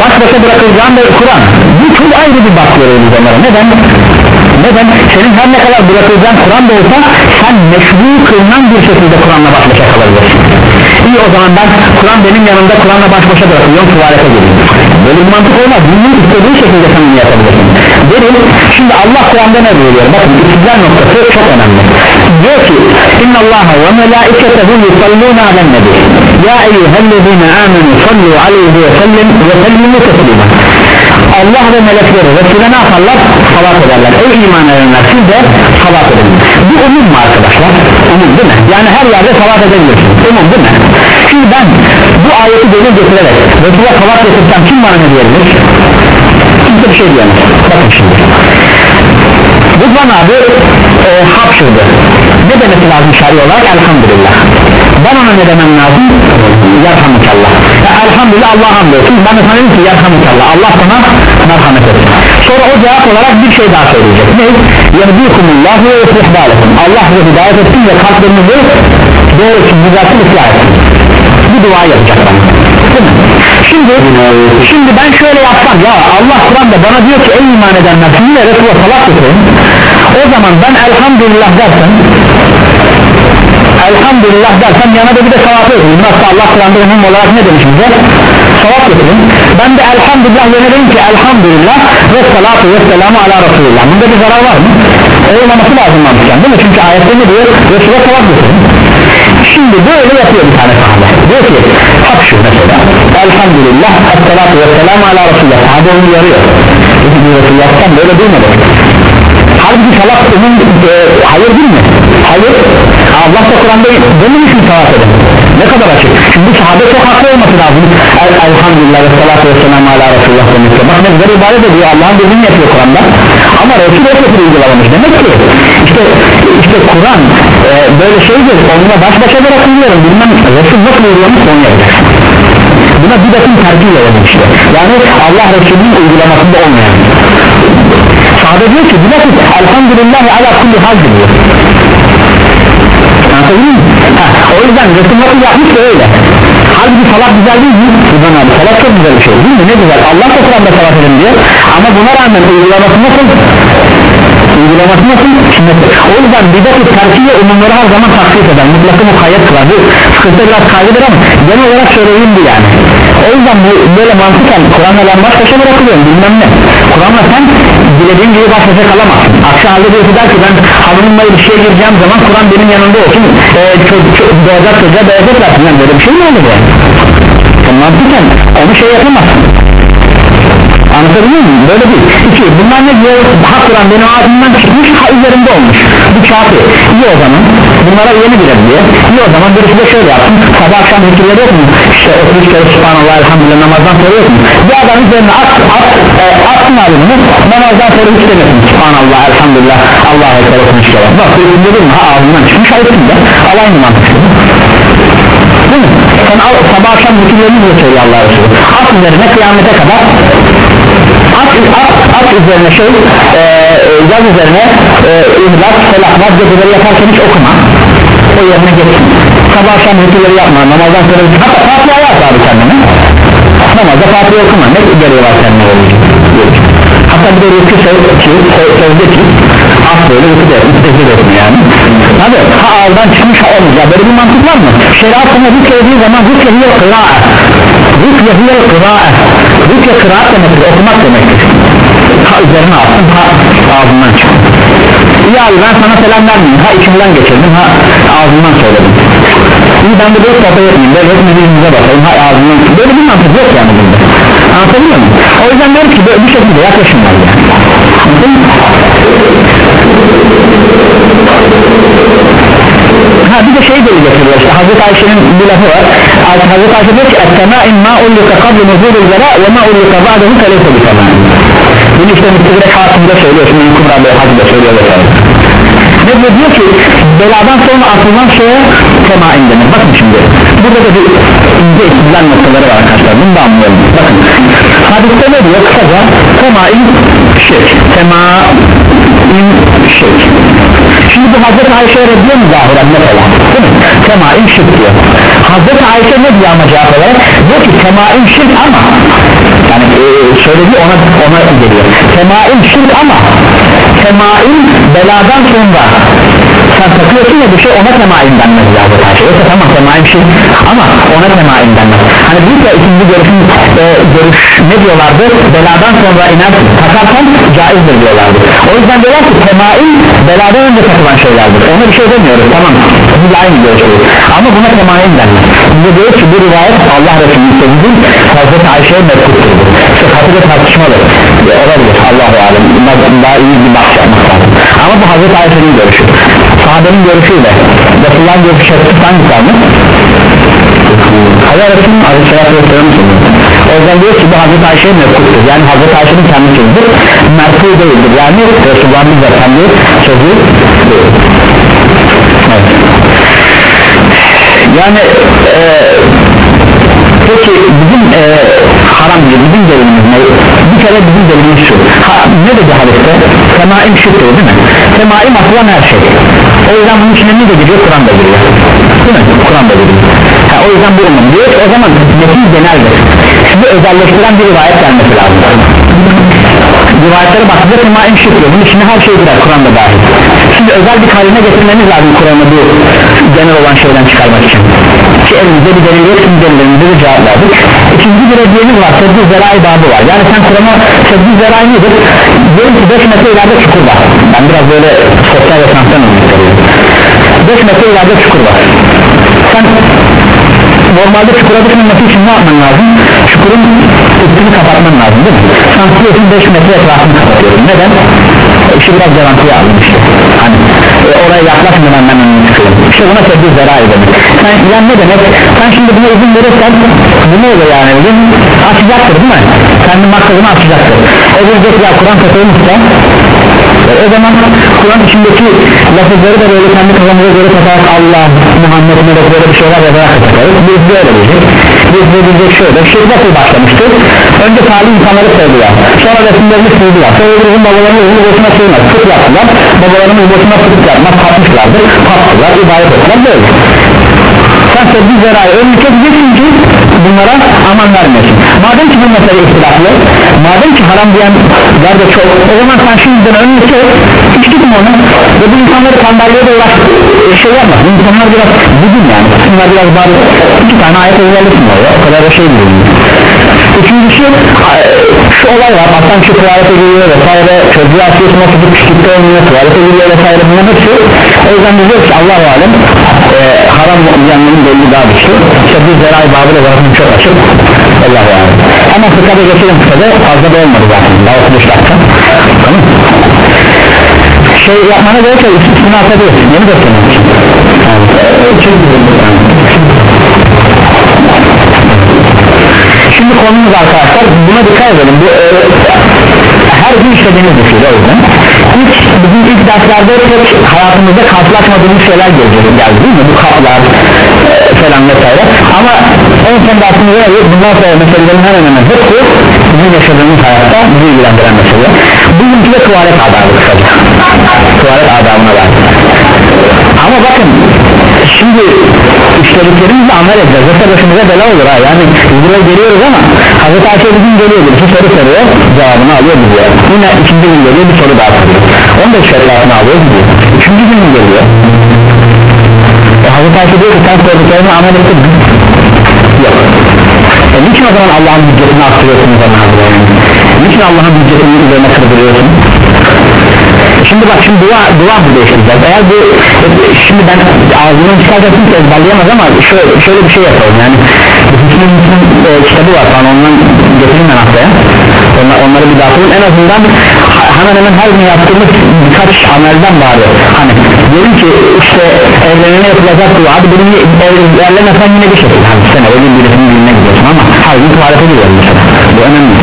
Baş başa bırakılacağın da Kur'an. Bu çok ayrı bir bak veriyoruz onlara. Neden? Neden? senin her ne kadar bırakılacağın Kur'an da olsa sen meşru kılınan bir şekilde Kur'an'la baş başa kalabilirsin. İyi o zaman ben Kur'an benim yanımda Kur'an'la baş başa bırakılıyorum tuvalete geliyorum böyle bir mantık olmaz. Bunu istediğin şekilde sen bunu yapabilirsin. Derim şimdi Allah Kur'an'da ne buyuruyor? Bakın istidlal noktası çok önemli. Diyor ki inna Allaha ve melaiketehu yusalluna alen nebi ya eyyühellezine amenu sallu aleyhi ve sellimu teslima Allah ve melekleri Resul'e ne yaparlar? Salat ederler ey iman edenler siz de salat edin bu umum mu arkadaşlar? umum değil mi? yani her yerde salat edebilirsin umum değil mi? şimdi ben bu ayeti delil getirerek Resul'e salat getirsem kim bana ne diyebilir? kimse bir şey diyemez bakın şimdi Rıdvan abi e, hapşırdı ne demesi lazım şari olarak elhamdülillah ben ona ne demem lazım? Yarhamukallah ya, elhamdülillah Allah hamdolsun. Ben de sana ki yarhamukallah Allah sana merhamet etsin. Sonra o cevap olarak bir şey daha söyleyecek. Ne? yehdikumullahu ve yuslihbalekum Allah size hidayet etsin ve kalplerinizi doğru için düzeltin ıslah etsin. Bu dua yapacak bana. Şimdi, şimdi ben şöyle yapsam ya Allah Kur'an'da bana diyor ki ey iman edenler sizinle Resul'a salat getirin o zaman ben elhamdülillah dersem elhamdülillah dersem yana da bir de salat yapayım nasıl Allah Kur'an'da umum olarak ne demiş bize salat getirin ben de elhamdülillah yana dedim ki elhamdülillah ve salatu ve selamu ala Resulullah bunda bir zarar var mı? olmaması lazım mantıken değil mi? çünkü ayette ne diyor? Resul'a salat getirin şimdi böyle yapıyor bir tane sahabe. Diyor ki hapşu mesela. Elhamdülillah esselatu ve selamu ala Resulullah sahabe onu yarıyor dedi bir Resulullah'tan böyle duymadı halbuki salat umum e, hayır değil mi? hayır. Allah da Kur'an'da için salat edin ne kadar açık. Şimdi sahabe çok haklı olması lazım. El, elhamdülillah ve salatu ve selamu ala Resulullah demekte bak ne güzel ibadet ediyor Allah'ın dediğini yapıyor Kur'an'da. Ama Resul o şekilde uygulamamış demek ki işte, işte Kur'an e, böyle şeydir onunla baş başa bırakılıyorum bilmem Resul nasıl uygulamış onu yapacaksın. Buna bidatın tercih verilmiş işte. Yani Allah Resulü'nün uygulamasında olmayan sahabe diyor ki bilakis elhamdülillah ala kulli hal diyor. O yüzden nasıl yapmış da öyle. Halbuki salat güzel değil mi? Rıdvan abi salat çok güzel bir şey. Değil mi? ne güzel. Allah da Kur'an'da salat edin diyor. Ama buna rağmen uygulaması nasıl? Uygulaması nasıl? Sünnettir. O yüzden bidat-ı terkiye umumları her zaman taksit eder. Mutlaka mukayyet kılar. Bu sıkıntı biraz kaygıdır ama genel olarak söyleyeyim bu yani. O yüzden bu, böyle mantıken Kur'an'la ben baş başa bırakılıyorum bilmem ne. Kur'an'la sen dilediğin gibi baş başa kalamazsın. Aksi halde birisi der ki ben hanımımla ilişkiye gireceğim zaman Kur'an benim yanımda olsun. E, çocuk, çocuk, doğacak çocuğa doğacak versin. Yani böyle bir şey mi olur yani? Mantıken onu şey yapamazsın anlatabiliyor muyum? böyle değil. İki bunlar ne diyor? Ha Kur'an benim ağzımdan çıkmış ha üzerinde olmuş. Bu kafi iyi o zaman. Bunlara yeni bilir diye iyi o zaman birisi de şöyle yapsın. Sabah akşam zikirleri yok mu? İşte 33 kere subhanallah elhamdülillah namazdan sonra yok mu? Bir adam üzerine at at e, atsın abi bunu namazdan sonra hiç demesin subhanallah elhamdülillah Allah'a ekber 33 kere bak üstünde değil mi ha ağzından çıkmış ha üstünde al aynı mantık değil mi? Sen al, sabah akşam zikirlerini bile söylüyor Allah Resulü. At üzerine kıyamete kadar at, at, at üzerine şey e, yaz üzerine e, ihlas, felaklar geceleri yaparken hiç okuma. O yerine geçsin. Sabah akşam hükümleri yapma namazdan sonra hatta Fatiha yap abi kendine namazda Fatiha okuma. Ne gereği var kendine hatta bir de rükü sözde ki sözde ki af böyle rükü de rükü de yani. Hadi ha ağızdan çıkmış olmayacak. Böyle bir mantık var mı? Şeriat sana rükü dediği zaman rükü hiye kıra'a. Rükü hiye kıra'a. Rükü kıraat demektir okumak demektir. Ha üzerine alsın ha ağzından çık ya ben sana selam vermeyeyim. Ha içimden geçirdim ha ağzından söyledim İyi ben de böyle sohbet etmeyeyim. Böyle hepimiz yüzümüze bakalım. Ha ağzından böyle bir mantık yok yani bunda. Anlatabiliyor muyum? o yüzden diyorum ki böyle bir şekilde yaklaşımlar yani ha bir de şey böyle getiriyor işte. Hazreti Ayşe'nin bir lafı var. Hazreti Ayşe diyor ki Ettenaim ma ullika kabli nuzulul zela ve ma ullika ba'dahu feleyse bi tamam bunu işte müstedrek hatımda söylüyor. Şimdi Kubra Bey Hazreti söylüyor vesaire ne diyor diyor ki beladan sonra atılan şeye temain denir bakın şimdi burada da bir ince istidlal noktaları var arkadaşlar. Bunu da anlayalım. Bakın hadiste ne diyor? Kısaca temain şirk. Temain şirk. Şimdi bu Hazreti Ayşe'ye reddiyor mu zahiren mesela değil mi? temain şirk diyor. Hazreti Ayşe ne diyor ama cevap olarak? Diyor ki temain şirk ama yani e, söylediği ona, ona geliyor. Temain şirk ama temain beladan sonra sen takıyorsun ya bir şey ona temain denmez Hazreti Ayşe yoksa tamam temain şirk ama ona temain denmez. Hani büyük ya ikinci görüşün e, görüş ne diyorlardı? Beladan sonra iner takarsan caizdir diyorlardı. O yüzden diyorlar ki temain beladan önce takılan şeylerdir. Ona bir şey demiyoruz tamam. Aynı görüşüyoruz ama buna temain denmez. Bize diyor ki bu rivayet Allah Resulü'nün sözüdür. Hazreti Ayşe'ye mevkuttur işte kapıda tartışmalı e, olabilir Allahu Alem. Daha iyi bir bahs yapmak lazım. Ama bu Hazreti Ayşe'nin görüşü sahabenin görüşüyle Resulullah'ın görüşü şartı hangisi almış? Allah Resulü'nün Aleyhisselatü Vesselam'ın sözü o yüzden diyor ki bu Hazreti Ayşe'ye mevkuttur yani Hazreti Ayşe'nin kendi sözüdür merfu değildir yani Resulullah'ın bizzat kendi sözü evet. yani e, peki bizim e, haram diye bizim delilimiz ne? bir kere bizim delilimiz şu. Ha, ne dedi hadiste? temaim şükrü değil mi? temaim atılan her şey. O yüzden bunun içine ne de giriyor? Kur'an da giriyor değil mi? Kur'an da giriyor ha, o yüzden bu umum diyor o zaman nesil geneldir. Sizi özelleştiren bir rivayet gelmesi lazım. Rivayetlere baktığında temaim şükrü bunun içine her şey girer Kur'an'da dahil. Şimdi özel bir kaline getirmeniz lazım Kur'an'ı bu genel olan şeyden çıkarmak için. Ki elimizde bir delil yok şimdi delillerimize cevap verdik ikinci bir hediyemiz var seddi zerai babı var. Yani sen Kur'an'a seddi zerai nedir? Diyelim ki 5 metre ileride çukur var. Ben biraz böyle sosyal yaşantıdan veriyorum 5 metre ileride çukur var. Sen normalde çukura düşmemesi için ne yapman lazım? Çukurun üstünü kapatman lazım değil mi? Tutuyorsun 5 metre etrafını kapatıyorsun neden? İşi biraz garantiye aldım işte. Hani e, oraya yaklaşmadan ben önüne çıkıyorum işte buna tedbir zerai demek sen, yani ne demek? Sen şimdi buna izin verirsen bu ne olur yani izin açacaktır değil mi? Kendi maksadını açacaktır. O diyecek ya Kur'an katılmışsa o zaman Kur'an içindeki lafızları da böyle kendi kafamıza göre takarak Allah Muhammed'in de böyle bir şeyler yazarak takarız biz böyle diyecek biz de diyecek şöyle şey nasıl başlamıştı? Önce salih insanları sevdiler. Sonra resimlerini sevdiler sonra bizim babalarının boşuna sığmaz. Sık yaptılar babalarının boşuna sık yapmaz katmışlardır kattılar ibadet ettiler böyle sen sevdiği zerayı önünü keseceksin ki bunlara aman vermesin. Madem ki bu mesele ihtilaflı madem ki haram diyenler de çok o zaman sen şimdiden önünü kes hiç tutma onu ve bu insanları kandarlığa da uğraş şey yapma. Bu insanlar biraz bugün yani bunlar biraz bari iki tane ayet ezberlesin oraya. O kadar da şey değil Üçüncüsü şu olay var Hasan şu tuvalete giriyor vesaire çocuğu atıyorsun o çocuk küçükte oynuyor tuvalete giriyor vesaire bunların hepsi o yüzden biz diyoruz ki Allah-u Alem e, haram yanının belli daha güçlü. İşte bu zerai babıyla zaten çok açık. Allah-u Alem. Ama fıkhada geçelim fıkhada fazla da olmadı zaten daha 35 dakika. Tamam. Şey yapmana gerek yok üstüne atabilirsin yeni göstermek için yani, çok Şimdi konumuz arkadaşlar buna dikkat edelim. Bu e, her gün işlediğimiz bir şey o yüzden. İlk, bizim ilk derslerde pek hayatımızda karşılaşmadığımız şeyler gelecek. Geldi değil mi? Bu kaplar e, falan vesaire. Ama en son dersimize yarıyor bundan sonra meselelerin hemen hemen hepsi bizim yaşadığımız hayatta bizi ilgilendiren mesele. Bugünkü de tuvalet adabı kısaca. Tuvalet adabına var ama bakın şimdi işlediklerimizle amel edeceğiz. Yoksa başımıza bela olur ha. Yani buraya geliyoruz ama Hazreti Ayşe bizim geliyor birisi soru soruyor. Cevabını alıyor gidiyor yine ikinci gün geliyor bir soru daha soruyor. Onu da şerifasını alıyor gidiyor üçüncü gün geliyor? E, Hazreti Ayşe diyor ki sen sorduklarını amel ettin mi? yok. E, niçin o zaman Allah'ın hüccetini arttırıyorsunuz Allah'ın hüccetini? Üzerine kırdırıyorsun şimdi bak şimdi dua, dua burada işleyeceğiz eğer bu şimdi ben ağzından çıkarken kimse ezberleyemez ama şöyle, şöyle bir şey yapalım. Yani Müslüm e, kitabı var. Falan ondan getireyim ben haftaya. Onlar, onları bir daha sorun en azından hemen hemen her gün yaptığımız birkaç amelden bari. Hani diyelim ki işte evlenene yapılacak dua. Hadi bunu evlenmesen yine bir şekilde hani sen evin birisinin birine gidiyorsun ama her gün tuvalete gidiyorsun mesela bu önemli.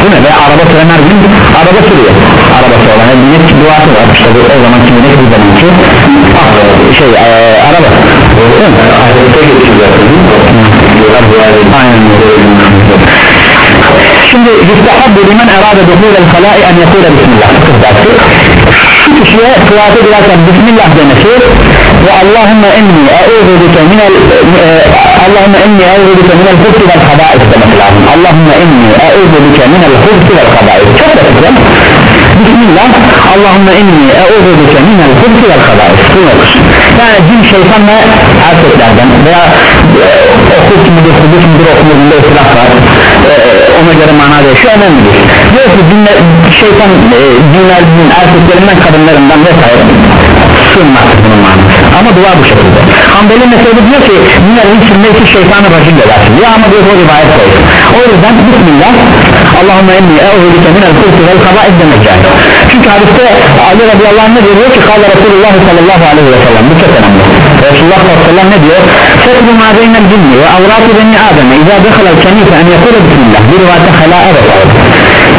Değil mi ve araba süren her gün araba sürüyor. Arabası olan bir binek duası var. İşte bu o zamanki binek bu zamanki ah, şey e, araba. Değil mi? Ahirette geçiyor. Aynen Şimdi yustahabbu limen erade duhulel halai en yekule bismillah. Şu kişiye tuvalete girerken bismillah demesi ve Allahümme enni eûzu bike minel e, Allahümme enni eûzu bike minel hırsı vel habais demesi lazım. Allahümme enni eûzu bike minel hırsı vel habais Çok basit değil mi? Bismillah Allahümme inni eûzu bike minel hırsı vel habais Yani cin şeytan ve erkeklerden veya e, okul mudur, hudus mudur okunur bunda ıslaf var. E, ona göre mana değişiyor önemlidir. Diyor ki dinle, şeytan e, dinlerinin erkeklerinden kadınlarından vesaire sığınmaktır bunun manası. Ama dua bu şekilde Hanbeli mezhebi diyor ki dinlerin sürmesi şeytanı racil edersin diyor ama diyor o rivayet koyuyor o yüzden Bismillah Allahümme enni eûzülike minel kursi vel kabaiz demek yani. Çünkü hadiste Ali radıyallahu anh ne diyor ki kâle Resulullah sallallahu aleyhi ve sellem. Bu çok önemli. Resulullah sallallahu ne diyor? Sekru ma beynel cinni ve avratı beni ademe İzâ dekhalel kenife en yekule bismillah. Bir rivayette helâe de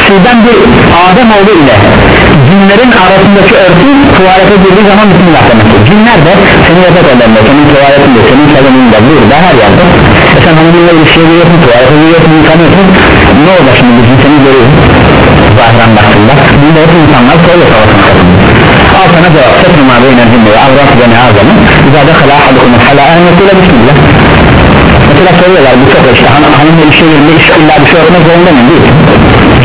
sizden bir Adem oğlu ile cinlerin arasındaki örtü tuvalete girdiği zaman bismillah demektir. Cinler de senin yatak odanda, senin tuvaletinde, senin salonunda, burada her yerde. E sen hanımınla ilişkiye giriyorsun, tuvalete giriyorsun, yıkanıyorsun ne olacak şimdi bu cin seni görüyor zahiren baktığında bunda hep insanlar söyle savaşın al sana cevap ma beyne cinni ve avrat beni azamı. İzâ dekhala ahadukum halâen yekule bismillah mesela soruyorlar bu çok işte. Hanım, hanımla ilişkiye girdiğinde iş illa bir şey örtmek zorunda mı değil.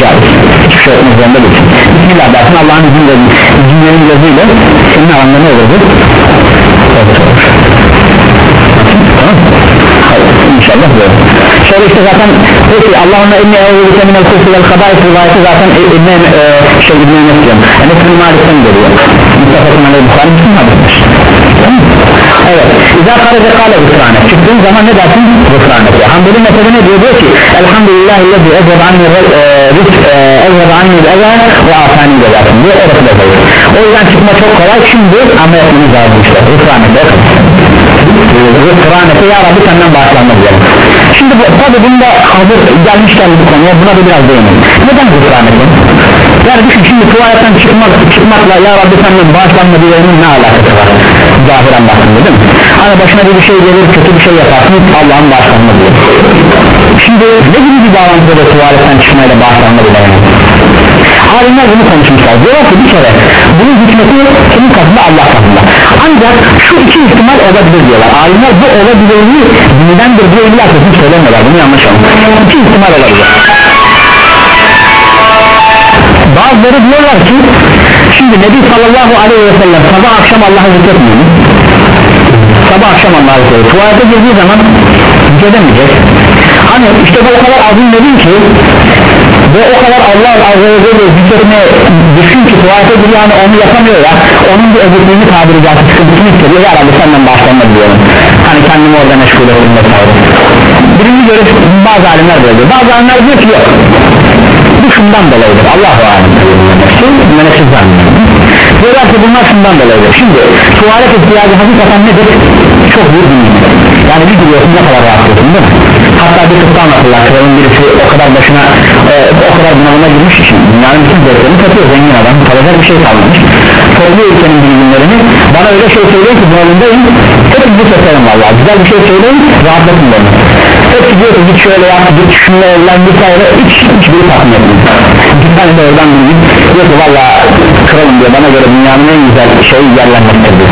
Caiz hiçbir şey örtmek zorunda değil. Bismillah dersin Allah'ın izniyle cinlerin gözüyle senin alanda ne olur bu? tamam. Hayır, inşallah böyle. Şöyle işte zaten peki Allahümme inni eûzüke minel kufri vel kabâis rivayeti zaten İbn e, şey İbn Enes diyorum Enes bin Malik'ten geliyor. Mustafa'nın aleyhi Bukhari bütün hadisler Evet. İzâ karaca kâle gıfrâne Çıktığın zaman ne dersin? Gıfrâne Hanbeli mezhebi ne diyor? Diyor ki Elhamdülillah illezi ezheb anni rizk ezheb anni eve ve afani de dersin diyor orası da zayıf O yüzden çıkma çok kolay. Şimdi ama yapmamız lazım işte. Gıfrâne de Gıfrâne ya Rabbi senden bağışlanmak diyelim Şimdi tabi bunda hazır gelmişken bu konuya buna da biraz değinelim. Neden gıfrâne yani düşün şimdi tuvaletten çıkmak, çıkmakla ya Rabbi senden bağışlanma diyenin ne alakası var? Zahiren baktığında değil mi? Hani başına bir şey gelir kötü bir şey yaparsın Allah'ın bağışlanma diyor şimdi ne gibi bir bağlantıda da tuvaletten çıkmayla bağışlanma diyelim alimler bunu konuşmuşlar. Diyorlar ki bir kere bunun hikmeti kimin katında Allah katında. Ancak şu iki ihtimal olabilir diyorlar. Alimler bu olabilirliği dindendir diye illa kesin söylemiyorlar. Bunu yanlış anlayın iki ihtimal olabilir bazıları diyorlar ki şimdi Nebi sallallahu aleyhi ve sellem sabah akşam Allah'ı zikretmiyor mu? sabah akşam Allah'ı zikretmiyor. Tuvalete girdiği zaman zikredemeyecek hani işte bu o kadar azim dedin ki ve o kadar Allah azze ve celle zikretme düşün ki tuvalete giriyor yani onu yapamıyor ya onun bir özelliğini tabiri caizse sıkıntısını hissediyor. Ya Rabbi senden başlanma diyorum. Hani kendimi orada meşgul ettim vesaire. Birinci görüş bazı alimler böyle bazı alimler diyor ki yok bu şundan dolayıdır Allahu alem. Menefsiz zannediyorum diyorlar ki bunlar şundan dolayıdır. Şimdi tuvalet ihtiyacı hakikaten nedir? Çok büyük bir nimet. Yani bir biliyorsun ne kadar rahatsızsın değil mi? Hatta bir kısa anlatırlar. Kralın birisi o kadar başına e, o kadar bunalıma girmiş için dünyanın bütün zevklerini satıyor. Zengin adam kalacak bir şey kalmamış. Topluyor ülkenin bilgilerini bana öyle şey söyleyin ki bunalımdayım hep bu seferim valla güzel bir şey söyleyin rahatlatın beni hep diyor ki git şöyle yap git şunla evlen vesaire hiç hiçbiri tatmin etmiyor bir tane de oradan bileyim diyor ki valla kralım diyor bana göre dünyanın en güzel şeyi yerlenmektir diyor.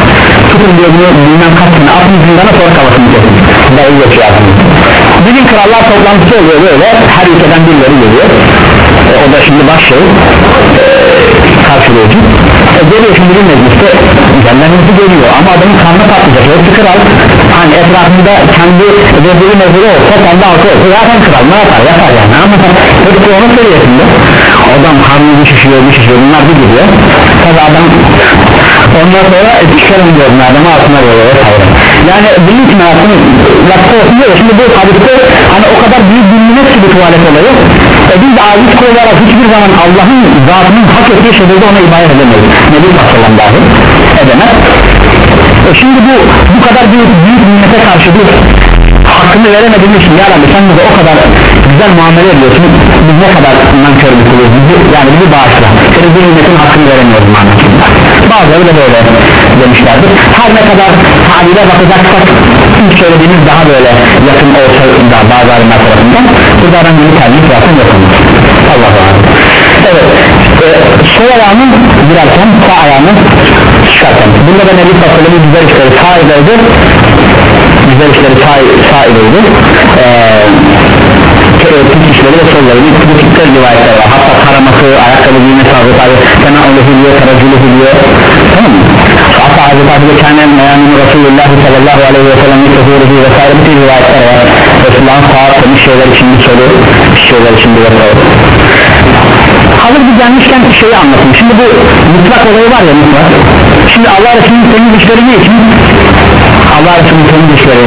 Tutun diyor bunu bilmem kaç sene atın zindana sonra kafasını kesin. Dayı geçiyor aslında bir gün krallar toplantısı oluyor böyle her ülkeden birileri geliyor o da şimdi baş şey e, karşılayıcı e, geliyor şimdi bir mecliste. Cennemimizi geliyor. Ama adamın karnı patlayacak. Hepsi kral. Hani etrafında kendi veziri meziri olsa kendi halkı olsa zaten kral. Ne yapar? Yapar yani. Ama hepsi onun seviyesinde adam karnı bir şişiyor bir şişiyor bunlar bir gidiyor. Tabi adam ondan sonra çıkarım diyorum adamı altına böyle vesaire yani büyük merakın lafta okuyor şimdi bu hadiste hani o kadar büyük bilminet ki bu tuvalet olayı. E biz de kul olarak hiçbir zaman Allah'ın zatının hak ettiği şekilde ona ibadet edemeyiz. Nebi Sallam dahi edemez. E şimdi bu bu kadar büyük, büyük nimmete karşı bir hakkını veremediğimiz için ya Rabbi sen bize o kadar güzel muamele ediyorsun. Biz ne kadar nankörlük oluyoruz yani bizi bağışla. Senin bu nimetin hakkını veremiyoruz. manasında bazıları da böyle demişlerdir. Her ne kadar tabire bakacaksak ilk söylediğimiz daha böyle yakın olsa da bazı alimler tarafından burada herhangi bir tercih zaten yapılmış Allah'a evet e, sol ayağını girerken sağ ayağını çıkarken. Bunda da Nebi Sallallahu güzel işleri sağ edildi güzel işleri sağ, sağ edildi eee pis işleri ve solları bu tipte rivayetler var. Hatta taraması ayakkabı giyme tarzı tabi fena oluhu diyor taracılıhu diyor tamam mı? Hatta Hazreti Hatice kendi meyanını Resulullah sallallahu aleyhi ve sellem yıkıhırıcı vesaire bütün rivayetler var. Resulullah'ın sağ temiz şeyler için bir pis şeyler için bir vesaire hazır bir gelmişken şeyi anlatayım. Şimdi bu mutlak olayı var ya mutlak. Şimdi Allah Resulü'nün temiz işleri ne için Allah Resulü'nün temiz işleri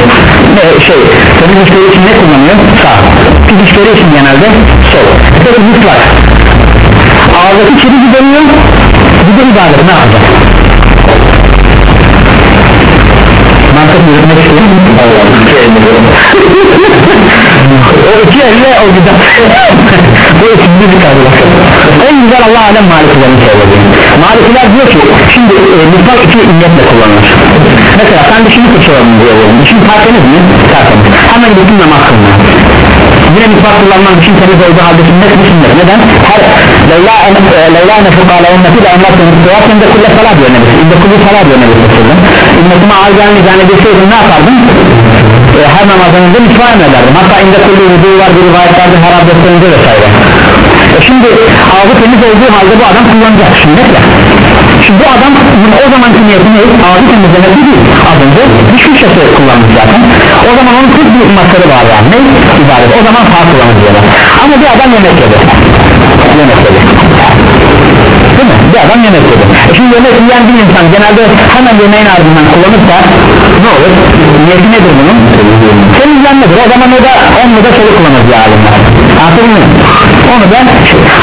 ne, şey temiz işleri için ne kullanıyor? Sağ. Pis işleri için genelde sol. Peki mutlak ağızdaki kiri gideriyor bir de ibadet ne yapacak mantık yürütmek istiyorum o iki elle o güzel. Bu ikinci bir tabi en güzel Allah alem malikilerin söylediği malikiler diyor ki şimdi e, mutlak iki illetle kullanılır. Mesela sen dişini fırçaladın diyor. Dişin tertemiz mi? tertemiz. Hemen bütün namaz kılma yine mutlak kullanman için temiz olduğu halde sünnet mi neden? her Leyla Leyla nefuk ala ümmeti de emlat temiz inde kulle salat diyor nebisi inde kulle salat diyor nebisi ümmetime ağır gelmeyi zannedeseydin ne yapardın? e, her namazdan önce mitfaa ederdim hatta inde kulli vudu var bir rivayetlerde her abdestten önce vesaire e şimdi ağzı temiz olduğu halde bu adam kullanacak. Sünnetle şimdi bu adam o zamanki niyeti ne? ağzı temizlemek değil. Az önce diş fırçası kullanmış zaten. O zaman onun tek bir maksadı var yani. Ne? ibadet. O zaman sağ kullanır diyorlar ama bir adam yemek yedi. Yemek yedi değil mi? bir adam yemek yedi e şimdi yemek yiyen bir insan genelde hemen yemeğin ardından kullanırsa ne olur? niyeti nedir bunun? temizlenmedir o zaman o da onu da şöyle kullanır diye alimler anladın mı? onu da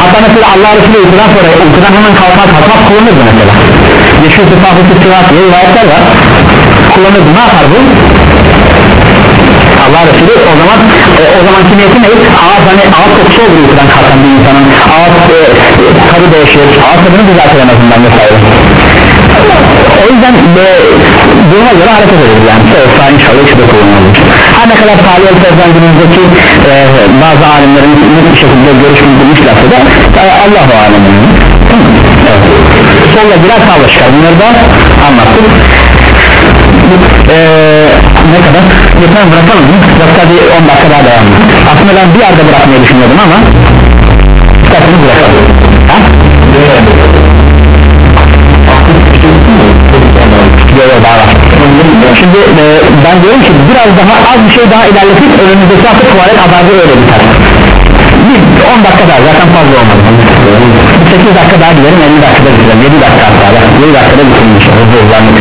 hatta mesela Allah Resulü uykudan sonra uykudan hemen kalkar kalkmaz kullanırdı mesela yeşil sıfafı sıfat diye rivayetler var kullanırdı ne yapar bu? Allah Resulü o zaman e, o zamanki niyeti ne? Ağız hani ağız kokusu olur uykudan kalkan bir insanın. Ağız e, tadı değişir ağız tadını düzeltir en vesaire. O yüzden e, duruma göre hareket edilir yani. Soğuksa inşallah işte kullanılır. Her ne kadar Salih El-Fezden günümüzdeki e, bazı alimlerin bir şekilde görüş bildirmişlerse de e, Allah-u Alemin evet. solla girer sağla çıkar bunları da anlattık ee, ne kadar? Yeter bırakalım mı? Yoksa bir 10 dakika daha devam Aslında ben bir yerde bırakmayı düşünüyordum ama İsterseniz bırakalım ha? Şimdi e, ben diyorum ki biraz daha az bir şey daha ilerletip önümüzdeki hafta tuvalet azabı öyle biter 10 dakika daha zaten fazla olmadı. 8 dakika daha gidelim 50 dakikada bitirelim 7 dakika hatta 7 dakikada inşallah hızlı zaten.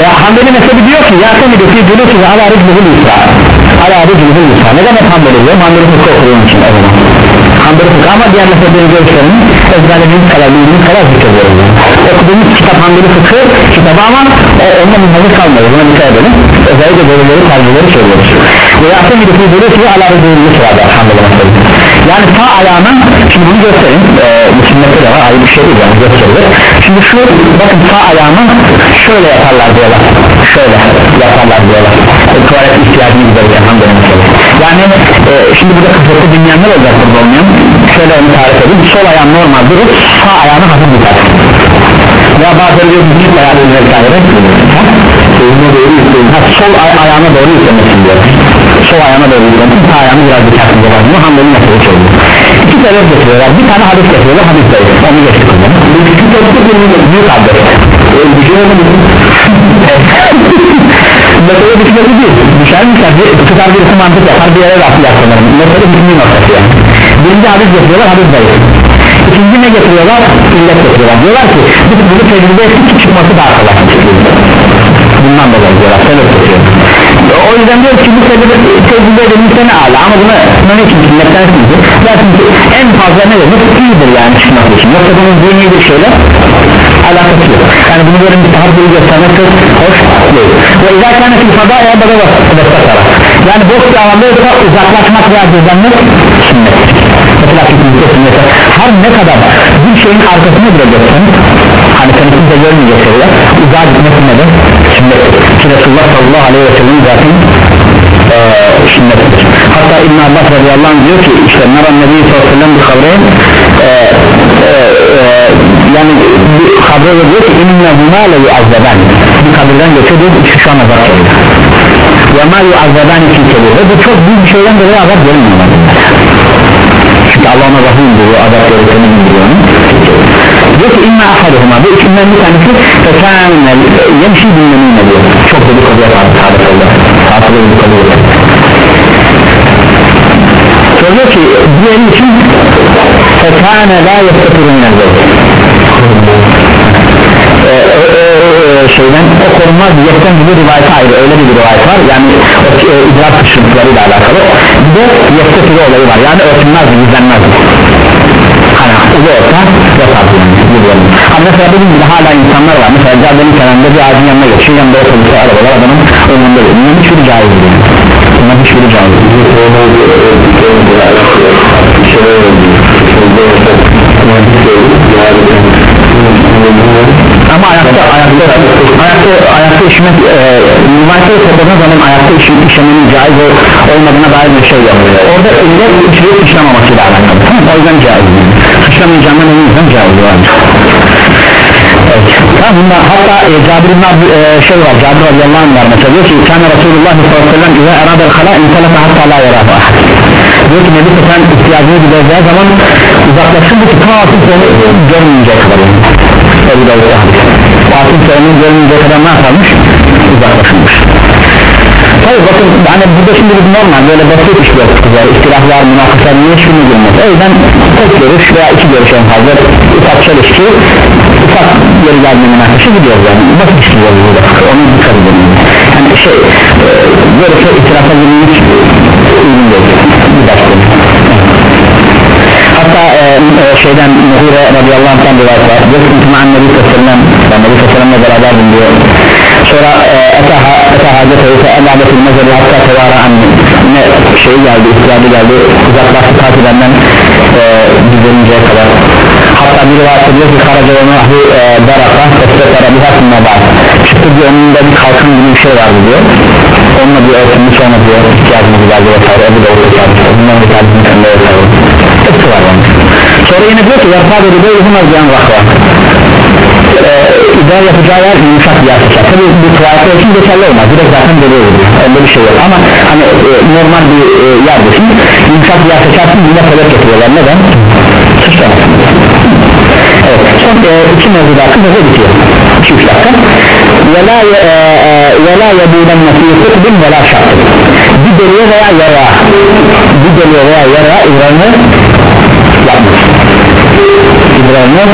E, Hanbeli mezhebi diyor ki Yasemin de fi cülüsü ala riclihul isra ala riclihul isra neden hep Hanbeli diyor. Hanbeli fıkhı okuduğum için o zaman Hanbeli fıkhı ama diğer mezhebleri görüşlerini ezberlediğimiz kadar bildiğimiz kadar zikrediyoruz okuduğumuz kitap Hanbeli fıkhı kitabı ama o, onunla mühendis kalmıyor. Buna dikkat edelim. Özellikle bölümleri tercihleri söylüyoruz. Ve de fi cülüsü ve ala riclihul isra Hanbeli mezhebi yani sağ ayağının şimdi bunu göstereyim e, sünnette de var ayrı bir şey değil yani gösterilir şimdi şu bakın sağ ayağını şöyle yaparlar diyorlar şöyle yaparlar diyorlar. E, tuvalet ihtiyacını giderirken hamdolun yani e, şimdi burada kıfırtı dinleyenler olacak burada olmayan. Şöyle onu tarif edeyim. Sol ayağın normal durup sağ ayağını hafif tutar veya bazıları diyor bir çift ayağı vesaire ha, sol ay ayağına doğru yüklemesin diyor sol ayağına doğru yüklemesin sağ ayağını biraz dikkatle var bunu hamdolun yapıyor söylüyor iki sebep getiriyorlar bir tane hadis getiriyorlar. Hadis zayıf onu geçtik o zaman büyük abdest Mesela düşünmesi değil. Düşer mi bir tutar birisi mantık yapar bir yere lafı yapar Mesela düşünmeyi noktası yani. Birinci hadis yapıyorlar hadis zayıf. İkinci ne getiriyorlar? İllet getiriyorlar. Diyorlar ki biz bunu tecrübe ettik çıkması daha kolay. Bundan dolayı diyorlar. Sebep getiriyor o yüzden diyor ki bu sebebi tecrübe edilmişse ne ala ama bunu ne için sünnetten çünkü zaten en fazla ne demek? İyidir yani çıkması için yoksa bunun dini bir şeyle alakası yok. Yani bunu böyle müstahaplığı göstermek çok hoş değil. Ve kâne fil fadâya bada vasatara yani boş bir alanda yoksa uzaklaşmak veya gizlenmek sünnet. Mesela kesinlikle sünnet. Her ne kadar bir şeyin arkasına bile geçsen hani seni kimse görmeyecek şeyler uzağa gitmek ne de sünnettir ki Resulullah sallallahu aleyhi ve sellem zaten ee, sünnettir hatta İbn Abbas radıyallahu anh diyor ki işte Naran Nebi sallallahu aleyhi ve sellem e, e, e, yani bir kabre diyor ki inne huma le yuazzaban bir kabirden geçiyor diyor ki şu an azap geliyor ve ma yuazzaban için geliyor ve bu çok büyük bir şeyden dolayı azap gelmiyor çünkü Allah ona azap gereklerini indiriyor onu diyor ki inna ahaduhuma. Bu içinden bir tanesi fekâne yemşi dinlemine diyor. Çok dedikodu yapar sağda solda sağda dedikodu yapar söylüyor ki diğeri için fekâne la yestetiru minel şeyden o korunmaz diyetten bir rivayet ayrı. Öyle bir rivayet var. Yani o e, idrak sıkıntılarıyla alakalı. Bir de yestetiru olayı var. Yani örtünmez gizlenmez ulu olsa yapar yani. Ama mesela bugün bile hala insanlar var. Mesela caddenin kenarında bir ağacın yanına geçiyor yanında otobüsü arabalar adamın önünde bunun hiçbiri caiz değil bunun hiçbiri caiz değil ama ayakta ayakta ayakta ayakta işmek e, rivayette topladığın zaman ayakta işin, işlemenin caiz olmadığına dair bir şey yok. Orada elle içeri sıçramamasıyla alakalı. Tamam o yüzden caiz. Sıçramayacağından emin yüzden caiz var Tamam bunda hatta e, Cabir ibn Abd, e, şey var Cabir radıyallahu anh var mesela diyor ki Kâne Resulullah sallallahu aleyhi ve sellem İzâ eradel halâ intelefe hatta la yarâhu ahad diyor ki Nebi sen ihtiyacını gidereceği zaman uzaklaşsın bu ki ta artık onu görmeyecek kadar yani Ebu Davud'da hadis Fatih Selam'ın görmeyecek kadar ne yaparmış? uzaklaşılmış Tabi bakın hani burada şimdi bir normal böyle basit işler var istilahlar münakaslar niye şunu girmez? O yüzden tek görüş veya iki görüş en fazla ufak çelişki ufak yeri geldiğinde münakaşa gidiyoruz yani. Basit işliyoruz burada. Onu dikkat edelim yani şey e, böyle çok itirafa girmek uygun değil. Bir başka hatta e, e, şeyden Muhire radıyallahu anh'tan rivayet var. Diyor ki Nebi Sallam ben Nebi Sallam'la beraberdim diyor sonra etaha etahadet ise elabetil mezeli hatta tevara anni ne şey geldi ihtiyacı geldi. Uzaklaştı takibenden e, gidilinceye kadar. Hatta bir rivayette diyor ki karaca onu ahli e, daraka estetara biha sunma bağ çıktı diyor onun da bir kalkın gibi bir şey vardı diyor. Onunla bir örtünü sonra diyor ihtiyacını giderdi vesaire Ebu da ortaya bundan bir tanesini sende vesaire hepsi var yani. Sonra yine diyor ki yarfa dedi böyle hımaz diyen vakva idrar yapacağı yer yumuşak bir yer seçer tabi bu tuvaletler için geçerli olmaz direkt zaten böyle olur öyle bir şey yok ama hani e, normal bir e, yerdesin yumuşak bir yer seçersin yine sebep getiriyorlar neden? suçlamasın evet son e, iki mevzu daha kısaca bitiyor 2-3 dakika ولا ولا يبولن في قطب ولا شرط bir deliğe veya yara bir deliğe veya yara idrarını yapmaz idrarını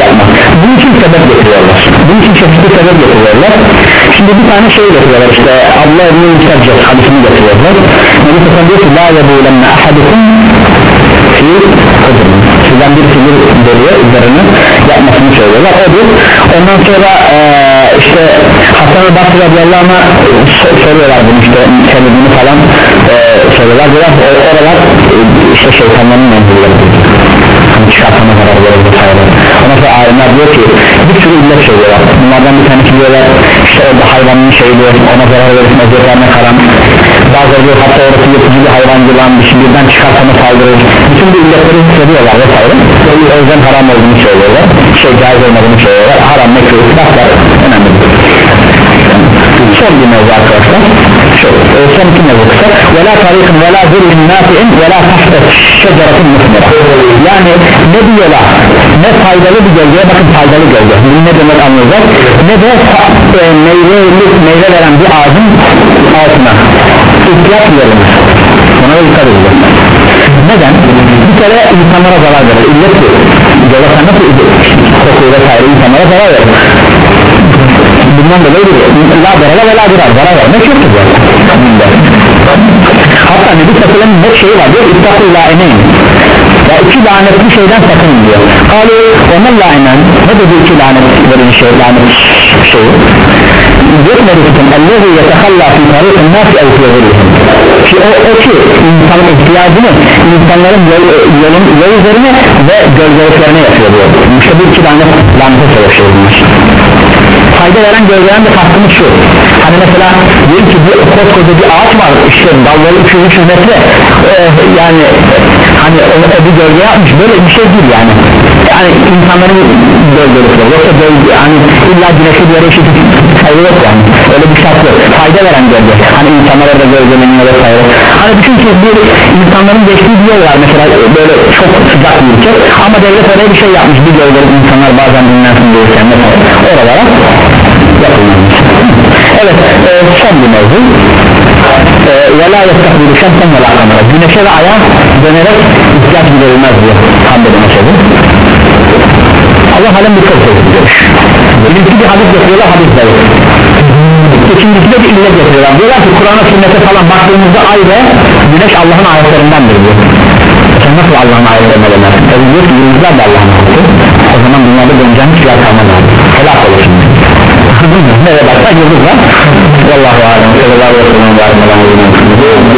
yapmaz bunun için sebep getiriyorlar. Bunun için çeşitli sebep getiriyorlar. Şimdi bir tane şey getiriyorlar işte Allah ibn-i Müstecces hadisini getiriyorlar. Nebi Sassan diyor ki la yebulenne ahadukum fi kudrun sizden bir filir deliğe idrarını yapmasını söylüyorlar. Odur ondan sonra ee, işte Hasan-ı Basri radıyallahu anh'a soruyorlar bunu işte sebebini falan e, soruyorlar. Diyorlar o, oralar e, işte şeytanların mevzuları çıkartma zarar verir vesaire ondan sonra alimler diyor ki bir sürü illet söylüyorlar. Bunlardan bir tanesi diyorlar işte orada hayvanın şeydi ona zarar verirsin eziyetlerine karan. Bazıları diyor hatta orası yapıcı bir hayvan yılan bir şey birden çıkartma saldırır bütün bu illetleri hissediyorlar vesaire. O yüzden haram olduğunu söylüyorlar. Şey caiz olmadığını söylüyorlar. Haram mekruh baklar önemli. Son bir mevzu arkadaşlar e, son iki mevzu kısa ve la tarikin ve la zillin nafi'in ve la tahta şeceretin muhmira yani ne bir ne faydalı bir gölgeye bakın faydalı gölge. Bunu ne demek anlayacak? Ne de e, meyve, meyve veren bir ağacın altına ihtiyaç verilir buna da dikkat edeceğiz neden? bir kere insanlara zarar verir. İllet bu. Sen nasıl koku vesaire insanlara zarar verir. Bundan dolayı la zarara ve la dirar zarar vermek yoktur zaten hatta Nebi Sallallahu net şeyi var diyor İttakul la emeyin ya iki lanetli şeyden sakının diyor. Kalu ona lanen ne dedi iki lanet verici şey lanet şeyi Yetmedikin ellezi yetehalla fi tariqin nasi ev fiyevirihim ki o, o ki insanın ihtiyacını insanların yol, yolun, yol üzerine ve gölgeliklerine yapıyor diyor işte bu iki lanet lanete çalışıyor fayda veren gölgeden de kastımız şu. Hani mesela diyelim ki bu koskoca bir ağaç var işte dalları 300 metre. Ee, yani hani onu bir gölge yapmış. Böyle bir şey değil yani. Yani insanların gölgelikleri. Yoksa gölge yani illa güneşli bir yere eşit yani öyle bir şart yok. Fayda veren gölge. Hani insanlar orada gölgeleniyor vesaire hani düşün ki bir insanların geçtiği bir yol var. Mesela böyle çok sıcak bir ülke. Ama devlet oraya bir şey yapmış. Bir gölge insanlar bazen dinlensin diye mesela oralara yapılmamış. Evet e, son bir mevzu. E, ve la yestakbilu şemsen ve kamera güneşe ve aya dönerek ihtiyaç giderilmez diyor Hamdede mesela Allah alem bir çok zevkli görüş birincisi bir hadis getiriyorlar hadis zayıf ikincisi de bir illet getiriyorlar diyorlar ki Kur'an'a sünnete falan baktığımızda ay ve güneş Allah'ın ayetlerindendir diyor. Sen nasıl Allah'ın ayetlerine dönersin tabi diyor ki yıldızlar da Allah'ın ayeti. O zaman dünyada döneceğin hiçbir yer kalmaz abi helak olursun. Nereye baksak yıldız var. Vallahu alem sallallahu aleyhi ve sellem